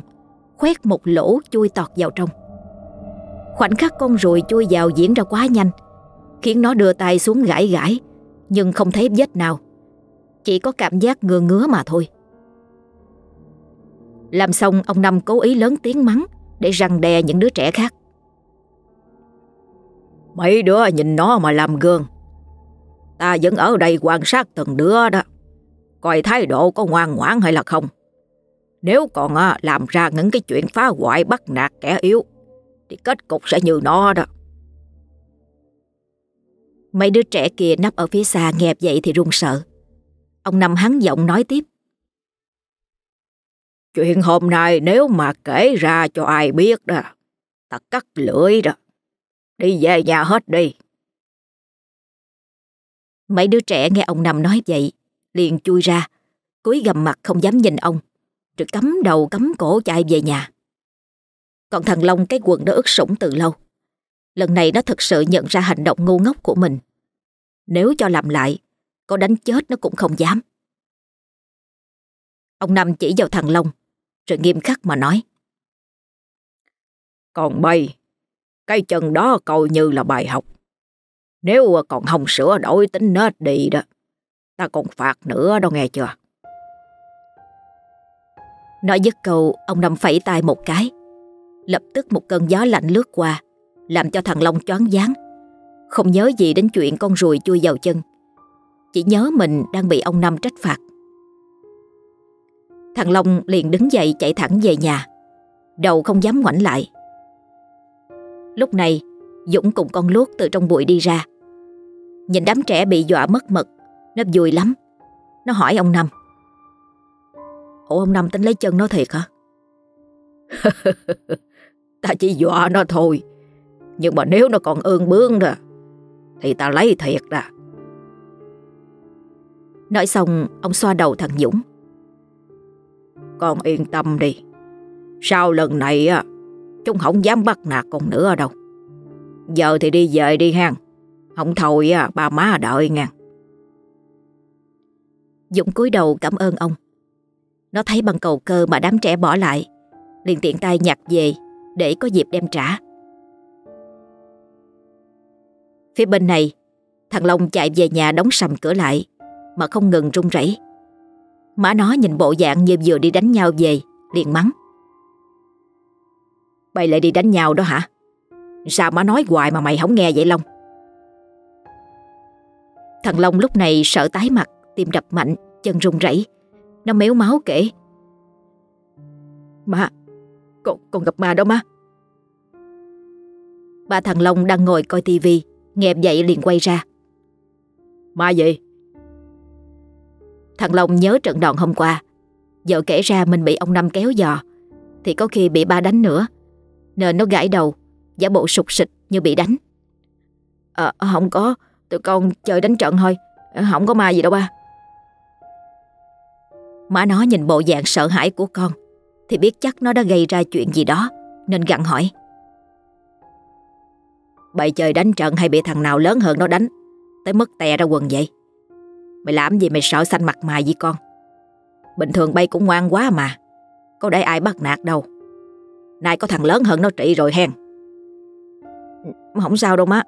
Khoét một lỗ chui tọt vào trong Khoảnh khắc con ruồi chui vào diễn ra quá nhanh khiến nó đưa tay xuống gãi gãi, nhưng không thấy vết nào. Chỉ có cảm giác ngừa ngứa mà thôi. Làm xong ông Năm cố ý lớn tiếng mắng để răng đè những đứa trẻ khác. Mấy đứa nhìn nó mà làm gương. Ta vẫn ở đây quan sát từng đứa đó. Coi thái độ có ngoan ngoãn hay là không. Nếu còn à, làm ra những cái chuyện phá hoại bắt nạt kẻ yếu thì kết cục sẽ như nó đó. Mấy đứa trẻ kia nấp ở phía xa nghe vậy thì run sợ. Ông Năm hắn giọng nói tiếp. Chuyện hôm nay nếu mà kể ra cho ai biết đó, ta cắt lưỡi đó. Đi về nhà hết đi. Mấy đứa trẻ nghe ông Năm nói vậy, liền chui ra, cúi gầm mặt không dám nhìn ông, rồi cắm đầu cắm cổ chạy về nhà. Còn thằng Long cái quần đã ướt sũng từ lâu. Lần này nó thực sự nhận ra hành động ngu ngốc của mình. Nếu cho làm lại, có đánh chết nó cũng không dám. Ông Năm chỉ vào thằng Long, rồi nghiêm khắc mà nói. Còn bay, cái chân đó coi như là bài học. Nếu còn không sửa đổi tính nết đi đó, ta còn phạt nữa đâu nghe chưa? Nói dứt câu, ông Năm phẩy tay một cái. Lập tức một cơn gió lạnh lướt qua, làm cho thằng Long choáng váng. Không nhớ gì đến chuyện con ruồi chui vào chân. Chỉ nhớ mình đang bị ông Năm trách phạt. Thằng Long liền đứng dậy chạy thẳng về nhà. Đầu không dám ngoảnh lại. Lúc này, Dũng cùng con luốt từ trong bụi đi ra. Nhìn đám trẻ bị dọa mất mật, nó vui lắm. Nó hỏi ông Năm. Ủa ông Năm tính lấy chân nó thiệt hả? ta chỉ dọa nó thôi. Nhưng mà nếu nó còn ương bướng đó Thì ta lấy thiệt ra Nói xong ông xoa đầu thằng Dũng Con yên tâm đi Sau lần này á Chúng không dám bắt nạt con nữa đâu Giờ thì đi về đi hang Không thôi à, ba má đợi ngang Dũng cúi đầu cảm ơn ông Nó thấy bằng cầu cơ mà đám trẻ bỏ lại liền tiện tay nhặt về Để có dịp đem trả Phía bên này, thằng Long chạy về nhà đóng sầm cửa lại mà không ngừng run rẩy. Má nó nhìn bộ dạng như vừa đi đánh nhau về, liền mắng. bày lại đi đánh nhau đó hả? Sao má nói hoài mà mày không nghe vậy Long Thằng Long lúc này sợ tái mặt Tim đập mạnh, chân run rẩy. Nó méo máu kể. Má Con, con gặp ma đó má. Ba thằng Long đang ngồi coi tivi Nghe vậy liền quay ra. Ma gì Thằng Long nhớ trận đòn hôm qua. Vợ kể ra mình bị ông Năm kéo dò Thì có khi bị ba đánh nữa. Nên nó gãi đầu Giả bộ sụt sịch như bị đánh. Ờ không có Tụi con chơi đánh trận thôi. Không có ma gì đâu ba Má nó nhìn bộ dạng sợ hãi của con, Thì biết chắc nó đã gây ra chuyện gì đó, Nên gặn hỏi. Bày chơi đánh trận hay bị thằng nào lớn hơn nó đánh, Tới mất tè ra quần vậy? Mày làm gì mày sợ xanh mặt mày vậy con? Bình thường bay cũng ngoan quá mà, Có để ai bắt nạt đâu. Nay có thằng lớn hơn nó trị rồi hen. Không sao đâu má,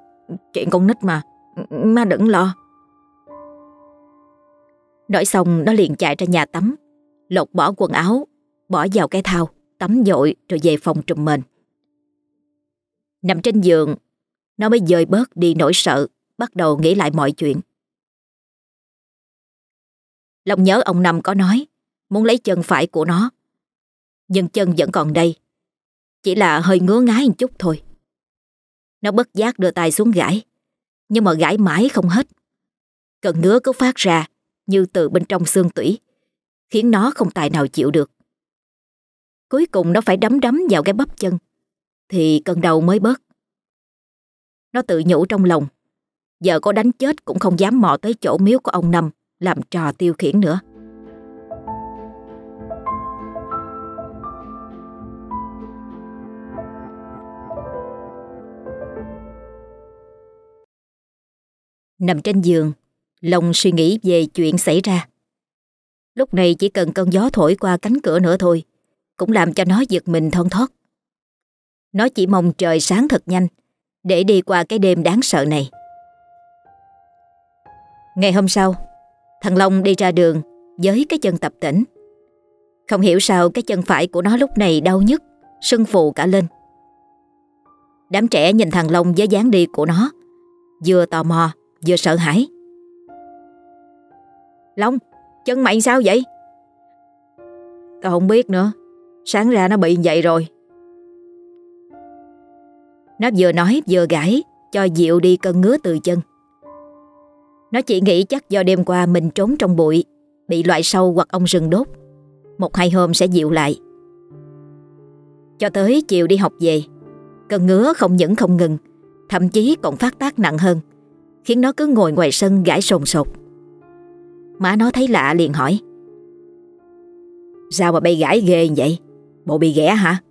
Chuyện con nít mà, Má đừng lo. Nói xong, nó liền chạy ra nhà tắm. Lột bỏ quần áo, Bỏ vào cái thao, Tắm dội rồi về phòng trùm mền. Nằm trên giường, Nó mới dời bớt đi nỗi sợ, Bắt đầu nghĩ lại mọi chuyện. Lòng nhớ ông Năm có nói, Muốn lấy chân phải của nó. Nhưng chân vẫn còn đây, Chỉ là hơi ngứa ngái một chút thôi. Nó bất giác đưa tay xuống gãi, Nhưng mà gãi mãi không hết. Cơn ngứa cứ phát ra như từ bên trong xương tủy, Khiến nó không tài nào chịu được. Cuối cùng nó phải đấm đấm vào cái bắp chân, Thì cơn đau mới bớt. Nó tự nhủ trong lòng, Giờ có đánh chết cũng không dám mò tới chỗ miếu của ông Năm Làm trò tiêu khiển nữa. Nằm trên giường Long suy nghĩ về chuyện xảy ra. Lúc này chỉ cần cơn gió thổi qua cánh cửa nữa thôi, Cũng làm cho nó giật mình thon thót. Nó chỉ mong trời sáng thật nhanh, Để đi qua cái đêm đáng sợ này. Ngày hôm sau, Thằng Long đi ra đường Với cái chân tập tỉnh. Không hiểu sao cái chân phải của nó lúc này đau nhức, Sưng phù cả lên. Đám trẻ nhìn thằng Long với dáng đi của nó, Vừa tò mò, Vừa sợ hãi. Long, Chân mày sao vậy? Tao không biết nữa. Sáng ra nó bị vậy rồi. Nó vừa nói vừa gãi, Cho dịu đi cơn ngứa từ chân. Nó chỉ nghĩ chắc do đêm qua mình trốn trong bụi, Bị loại sâu hoặc ong rừng đốt. Một hai hôm sẽ dịu lại. Cho tới chiều đi học về, Cơn ngứa không những không ngừng, Thậm chí còn phát tác nặng hơn, Khiến nó cứ ngồi ngoài sân gãi sồn sột. Má nó thấy lạ liền hỏi. Sao mà bay gãi ghê vậy? Bộ bị ghẻ hả?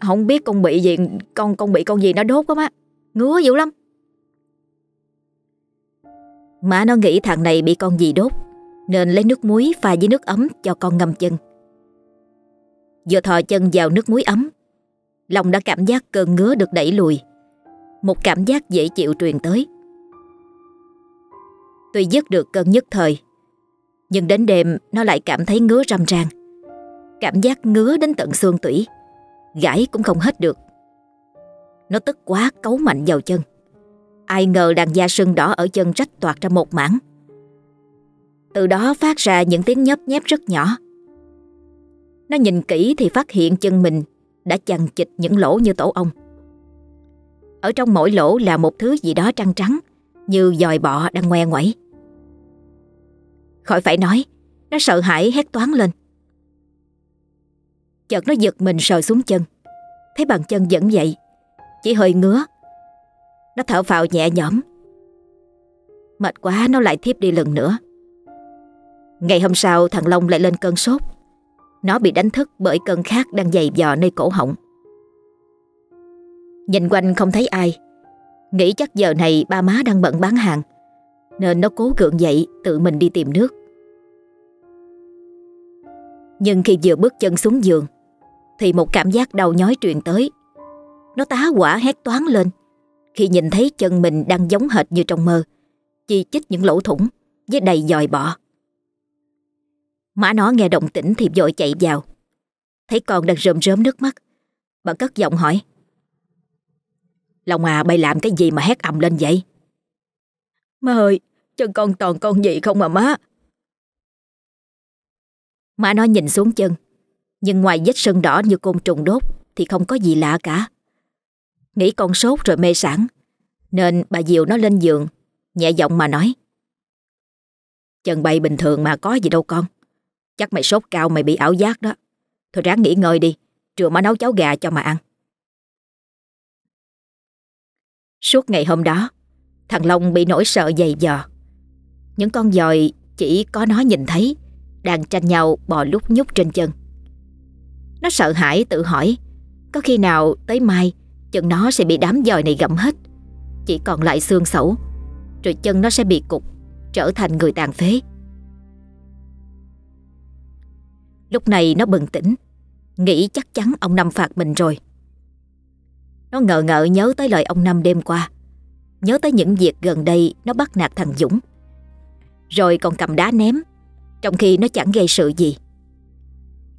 Không biết con bị gì, Con con bị con gì nó đốt quá má. Ngứa dữ lắm. Má nó nghĩ thằng này bị con gì đốt, Nên lấy nước muối pha với nước ấm cho con ngâm chân. Vừa thò chân vào nước muối ấm, Lòng đã cảm giác cơn ngứa được đẩy lùi. Một cảm giác dễ chịu truyền tới. Tuy dứt được cơn nhất thời. Nhưng đến đêm, nó lại cảm thấy ngứa râm ran. Cảm giác ngứa đến tận xương tủy. Gãi cũng không hết được. Nó tức quá, cấu mạnh vào chân. Ai ngờ đàn da sưng đỏ ở chân rách toạt ra một mảng. Từ đó phát ra những tiếng nhấp nhép rất nhỏ. Nó nhìn kỹ thì phát hiện chân mình đã chằng chịch những lỗ như tổ ong. Ở trong mỗi lỗ là một thứ gì đó trắng trắng, Như dòi bọ đang ngoe ngoẩy. Khỏi phải nói, Nó sợ hãi hét toán lên. Chợt nó giật mình sờ xuống chân. Thấy bàn chân vẫn vậy, Chỉ hơi ngứa. Nó thở phào nhẹ nhõm. Mệt quá, nó lại thiếp đi lần nữa. Ngày hôm sau, thằng Long lại lên cơn sốt. Nó bị đánh thức bởi cơn khát đang dày dò nơi cổ họng. Nhìn quanh không thấy ai. Nghĩ chắc giờ này ba má đang bận bán hàng, Nên nó cố gượng dậy tự mình đi tìm nước. Nhưng khi vừa bước chân xuống giường, Thì một cảm giác đau nhói truyền tới. Nó tá quả hét toán lên. Khi nhìn thấy chân mình đang giống hệt như trong mơ Chi chích những lỗ thủng Với đầy dòi bọ. Má nó nghe động tĩnh thì vội chạy vào. Thấy con đang rơm rớm nước mắt, Bà cất giọng hỏi. Lòng à bay làm cái gì mà hét ầm lên vậy? Má ơi, Chân con toàn con gì không mà má. Má nó nhìn xuống chân. Nhưng ngoài vết sưng đỏ như côn trùng đốt, Thì không có gì lạ cả. Nghĩ con sốt rồi mê sản Nên bà dìu nó lên giường, Nhẹ giọng mà nói. Chân bay bình thường mà có gì đâu con. Chắc mày sốt cao mày bị ảo giác đó. Thôi ráng nghỉ ngơi đi, Trưa má nấu cháo gà cho mà ăn. Suốt ngày hôm đó, Thằng Long bị nỗi sợ dày dò. Những con dòi chỉ có nó nhìn thấy đang tranh nhau bò lúc nhúc trên chân. Nó sợ hãi tự hỏi, Có khi nào tới mai Chân nó sẽ bị đám dòi này gặm hết, Chỉ còn lại xương sẩu Rồi chân nó sẽ bị cục, Trở thành người tàn phế. Lúc này nó bừng tỉnh, Nghĩ chắc chắn ông Năm phạt mình rồi. Nó ngờ ngợ nhớ tới lời ông Năm đêm qua, Nhớ tới những việc gần đây Nó bắt nạt thằng Dũng. Rồi còn cầm đá ném trong khi nó chẳng gây sự gì.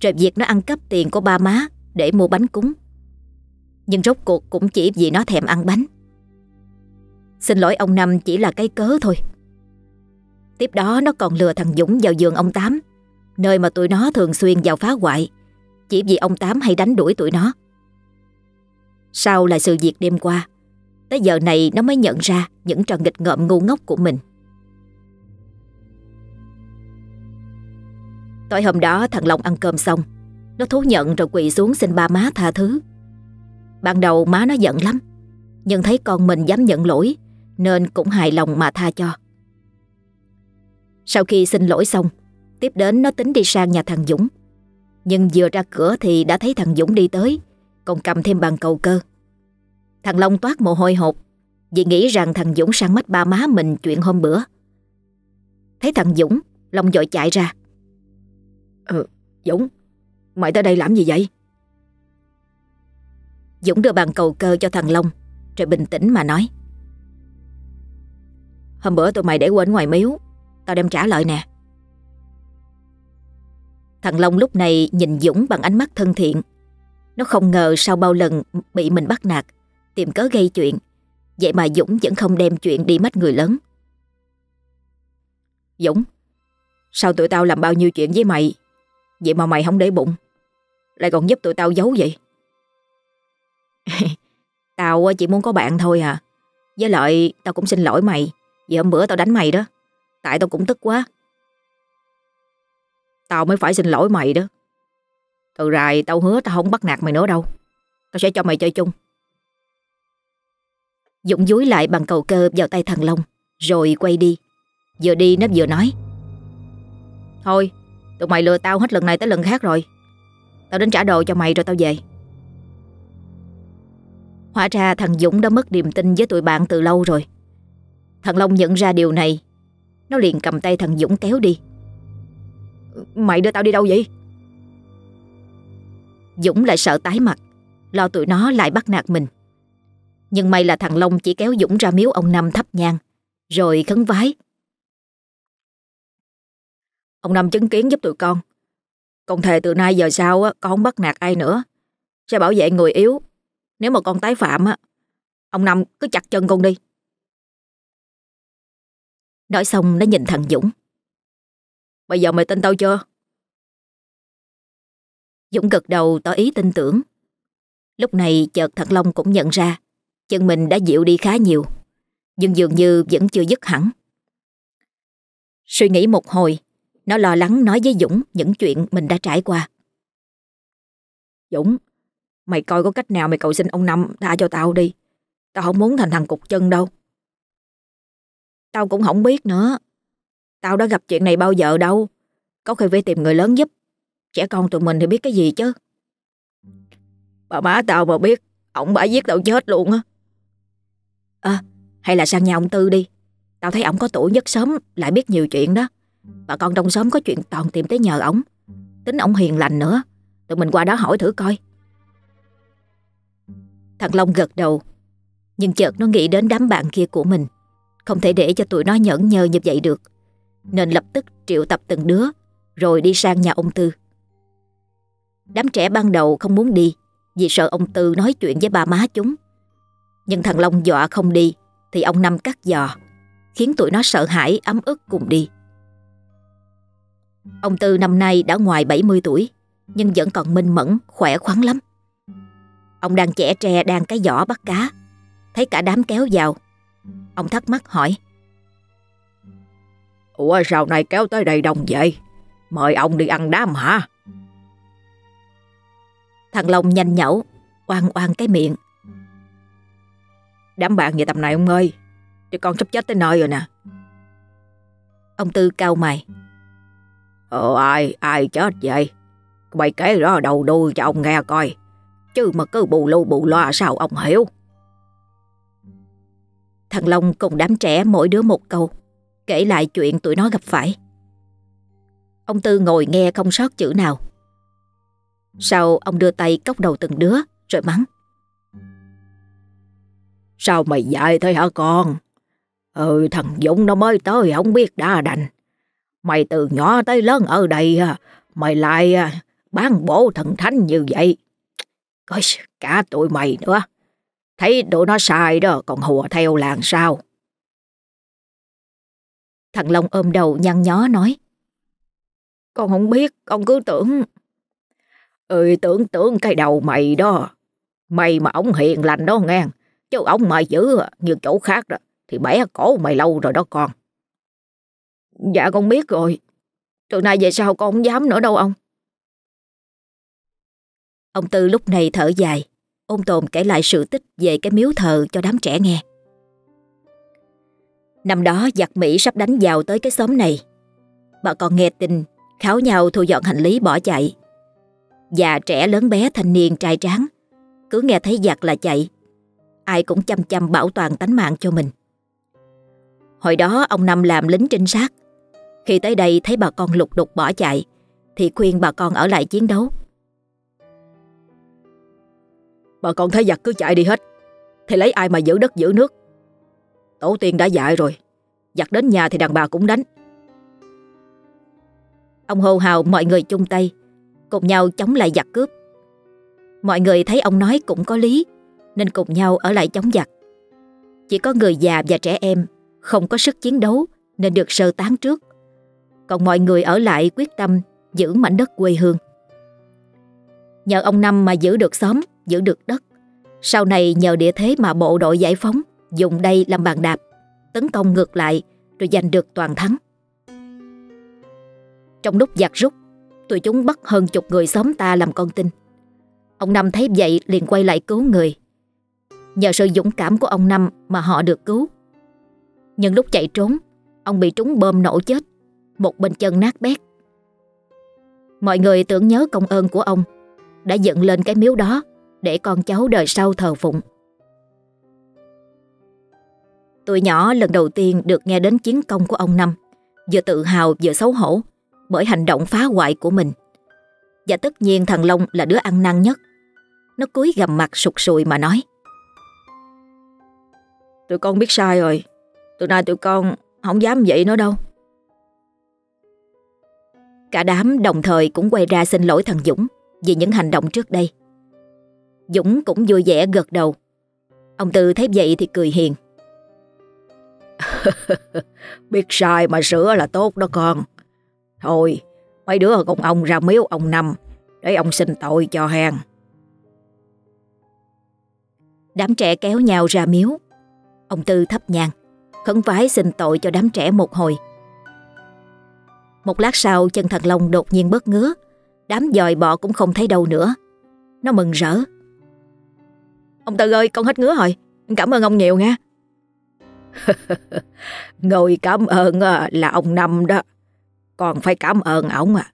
Rồi việc nó ăn cắp tiền của ba má Để mua bánh cúng. Nhưng rốt cuộc cũng chỉ vì nó thèm ăn bánh. Xin lỗi ông Năm chỉ là cái cớ thôi. Tiếp đó nó còn lừa thằng Dũng vào giường ông Tám, Nơi mà tụi nó thường xuyên vào phá hoại, Chỉ vì ông Tám hay đánh đuổi tụi nó. Sau là sự việc đêm qua, Tới giờ này nó mới nhận ra Những trò nghịch ngợm ngu ngốc của mình. Tối hôm đó thằng Long ăn cơm xong, Nó thú nhận rồi quỳ xuống xin ba má tha thứ. Ban đầu má nó giận lắm, Nhưng thấy con mình dám nhận lỗi, Nên cũng hài lòng mà tha cho. Sau khi xin lỗi xong, Tiếp đến nó tính đi sang nhà thằng Dũng. Nhưng vừa ra cửa thì đã thấy thằng Dũng đi tới, Còn cầm thêm bàn cầu cơ. Thằng Long toát mồ hôi hột, Vì nghĩ rằng thằng Dũng sang mắt ba má mình chuyện hôm bữa. Thấy thằng Dũng, Long dội chạy ra Ừ Dũng Mày tới đây làm gì vậy Dũng đưa bàn cầu cơ cho thằng Long Rồi bình tĩnh mà nói Hôm bữa tụi mày để quên ngoài miếu Tao đem trả lời nè Thằng Long lúc này nhìn Dũng bằng ánh mắt thân thiện. Nó không ngờ sau bao lần bị mình bắt nạt, tìm cớ gây chuyện. Vậy mà Dũng vẫn không đem chuyện đi mất người lớn. Dũng, sao tụi tao làm bao nhiêu chuyện với mày, vậy mà mày không để bụng, lại còn giúp tụi tao giấu vậy? tao chỉ muốn có bạn thôi à. Với lại tao cũng xin lỗi mày, vì hôm bữa tao đánh mày đó. Tại tao cũng tức quá. Tao mới phải xin lỗi mày đó Từ rài tao hứa tao không bắt nạt mày nữa đâu Tao sẽ cho mày chơi chung Dũng dúi lại bằng cầu cơ vào tay thằng Long Rồi quay đi Vừa đi nó vừa nói Thôi tụi mày lừa tao hết lần này tới lần khác rồi. Tao đến trả đồ cho mày rồi tao về. Hóa ra thằng Dũng đã mất niềm tin với tụi bạn từ lâu rồi. Thằng Long nhận ra điều này. Nó liền cầm tay thằng Dũng kéo đi. Mày đưa tao đi đâu vậy? Dũng lại sợ tái mặt, Lo tụi nó lại bắt nạt mình. Nhưng may là thằng Long chỉ kéo Dũng ra miếu ông Năm thắp nhang, Rồi khấn vái. Ông Năm chứng kiến giúp tụi con Con thề từ nay giờ sau con không bắt nạt ai nữa Sẽ bảo vệ người yếu Nếu mà con tái phạm á Ông Năm cứ chặt chân con đi Nói xong nó nhìn thằng Dũng Bây giờ mày tin tao chưa? Dũng gật đầu tỏ ý tin tưởng. Lúc này chợt thằng Long cũng nhận ra chân mình đã dịu đi khá nhiều, nhưng dường như vẫn chưa dứt hẳn. Suy nghĩ một hồi, nó lo lắng nói với Dũng những chuyện mình đã trải qua. Dũng, mày coi có cách nào mày cầu xin ông Năm tha cho tao đi. Tao không muốn thành thằng cục chân đâu. Tao cũng không biết nữa. Tao đã gặp chuyện này bao giờ đâu Có khi phải tìm người lớn giúp Trẻ con tụi mình thì biết cái gì chứ Bà má tao mà biết Ông bả giết tao chết luôn á À hay là sang nhà ông Tư đi Tao thấy ông có tuổi nhất sớm Lại biết nhiều chuyện đó Bà con trong xóm có chuyện toàn tìm tới nhờ ổng. Tính ổng hiền lành nữa. Tụi mình qua đó hỏi thử coi. Thằng Long gật đầu, Nhưng chợt nó nghĩ đến đám bạn kia của mình. Không thể để cho tụi nó nhẫn nhơ như vậy được. Nên lập tức triệu tập từng đứa, rồi đi sang nhà ông Tư. Đám trẻ ban đầu không muốn đi, vì sợ ông Tư nói chuyện với ba má chúng. Nhưng thằng Long dọa không đi, Thì ông Năm cắt giò, Khiến tụi nó sợ hãi, ấm ức cùng đi. Ông Tư năm nay đã ngoài 70 tuổi Nhưng vẫn còn minh mẫn, khỏe khoắn lắm. Ông đang chẻ tre đang cái giỏ bắt cá. Thấy cả đám kéo vào. Ông thắc mắc hỏi. Ủa sao này kéo tới đây đông vậy? Mời ông đi ăn đám hả? Thằng Long nhanh nhẩu Oan oan cái miệng. Đám bạn về tầm này ông ơi Chứ con sắp chết tới nơi rồi nè. Ông Tư cao mày Ờ ai ai chết vậy? Bày kể rõ đầu đuôi cho ông nghe coi. Chứ mà cứ bù lu bù loa sao ông hiểu? Thằng Long cùng đám trẻ mỗi đứa một câu, Kể lại chuyện tụi nó gặp phải. Ông Tư ngồi nghe không sót chữ nào. Sau, ông đưa tay cốc đầu từng đứa, Rồi mắng. Sao mày dạy thế hả con? Ừ thằng Dũng nó mới tới, không biết đã đành. Mày từ nhỏ tới lớn ở đây à, Mày lại à, bán bổ thần thánh như vậy. Coi cả tụi mày nữa. Thấy tụi nó sai đó, còn hùa theo làng sao? Thằng Long ôm đầu nhăn nhó nói. Con không biết, Con cứ tưởng. Ừ tưởng tưởng cái đầu mày đó. Mày mà ông hiền lành đó nghe. Chứ ông mà giữ như chỗ khác đó, Thì bẻ cổ mày lâu rồi đó con. Dạ con biết rồi. Từ nay về sau con không dám nữa đâu ông. Ông Tư lúc này thở dài Ôn tồn kể lại sự tích về cái miếu thờ cho đám trẻ nghe. Năm đó giặc Mỹ sắp đánh vào tới cái xóm này. Bà con nghe tin Kháo nhau thu dọn hành lý bỏ chạy. Già trẻ lớn bé thanh niên trai tráng, Cứ nghe thấy giặc là chạy, Ai cũng chăm chăm bảo toàn tánh mạng cho mình. Hồi đó ông Năm làm lính trinh sát khi tới đây thấy bà con lục đục bỏ chạy Thì khuyên bà con ở lại chiến đấu. Bà con thấy giặc cứ chạy đi hết Thì lấy ai mà giữ đất giữ nước? Tổ tiên đã dạy rồi Giặc đến nhà thì đàn bà cũng đánh. Ông hô hào mọi người chung tay Cùng nhau chống lại giặc cướp. Mọi người thấy ông nói cũng có lý Nên cùng nhau ở lại chống giặc. Chỉ có người già và trẻ em Không có sức chiến đấu Nên được sơ tán trước còn mọi người ở lại quyết tâm Giữ mảnh đất quê hương. Nhờ ông Năm mà giữ được xóm, Giữ được đất. Sau này nhờ địa thế mà bộ đội giải phóng, Dùng đây làm bàn đạp, Tấn công ngược lại Rồi giành được toàn thắng. Trong lúc giặc rút, Tụi chúng bắt hơn chục người xóm ta làm con tin. Ông Năm thấy vậy liền quay lại cứu người. Nhờ sự dũng cảm của ông Năm Mà họ được cứu. Nhưng lúc chạy trốn, Ông bị trúng bơm nổ chết. Một bên chân nát bét. Mọi người tưởng nhớ công ơn của ông, Đã dựng lên cái miếu đó Để con cháu đời sau thờ phụng. Tôi nhỏ lần đầu tiên được nghe đến chiến công của ông Năm, Vừa tự hào vừa xấu hổ Bởi hành động phá hoại của mình. Và tất nhiên thằng Long là đứa ăn năn nhất. Nó cúi gầm mặt sụt sùi mà nói, Tụi con biết sai rồi. Từ nay tụi con không dám vậy nữa đâu. Cả đám đồng thời cũng quay ra xin lỗi thằng Dũng Vì những hành động trước đây. Dũng cũng vui vẻ gật đầu. Ông Tư thấy vậy thì cười hiền. Biết sai mà sửa là tốt đó con. Thôi, Mấy đứa cùng ông ra miếu ông Năm Để ông xin tội cho hàng Đám trẻ kéo nhau ra miếu. Ông Tư thấp nhang, Khấn vái xin tội cho đám trẻ một hồi. Một lát sau, chân thần Long đột nhiên bớt ngứa. Đám dòi bọ cũng không thấy đâu nữa. Nó mừng rỡ. Ông Tư ơi, con hết ngứa rồi. Cảm ơn ông nhiều nha. Người cảm ơn à, là ông Năm đó. Còn phải cảm ơn ổng à.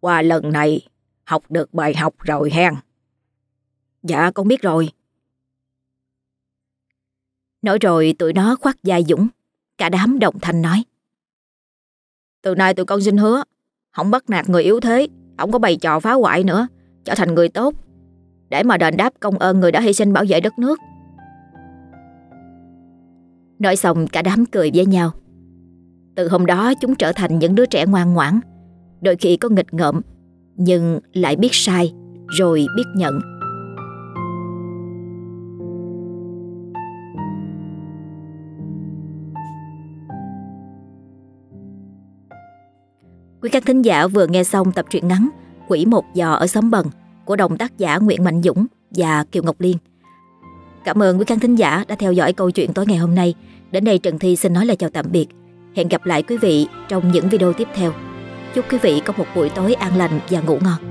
Qua lần này, Học được bài học rồi hen. Dạ con biết rồi. Nói rồi, tụi nó khoác vai Dũng. Cả đám đồng thanh nói. Từ nay tụi con xin hứa, Không bắt nạt người yếu thế, Không có bày trò phá hoại nữa, Trở thành người tốt. Để mà đền đáp công ơn người đã hy sinh bảo vệ đất nước. Nói xong, cả đám cười với nhau. Từ hôm đó, chúng trở thành những đứa trẻ ngoan ngoãn, Đôi khi có nghịch ngợm, Nhưng lại biết sai, Rồi biết nhận. Quý khán thính giả vừa nghe xong tập truyện ngắn Quỷ một giò ở xóm bần của đồng tác giả Nguyễn Mạnh Dũng và Kiều Ngọc Liên. Cảm ơn quý khán thính giả đã theo dõi câu chuyện tối ngày hôm nay. Đến đây Trần Thi xin nói lời chào tạm biệt. Hẹn gặp lại quý vị trong những video tiếp theo. Chúc quý vị có một buổi tối an lành và ngủ ngon.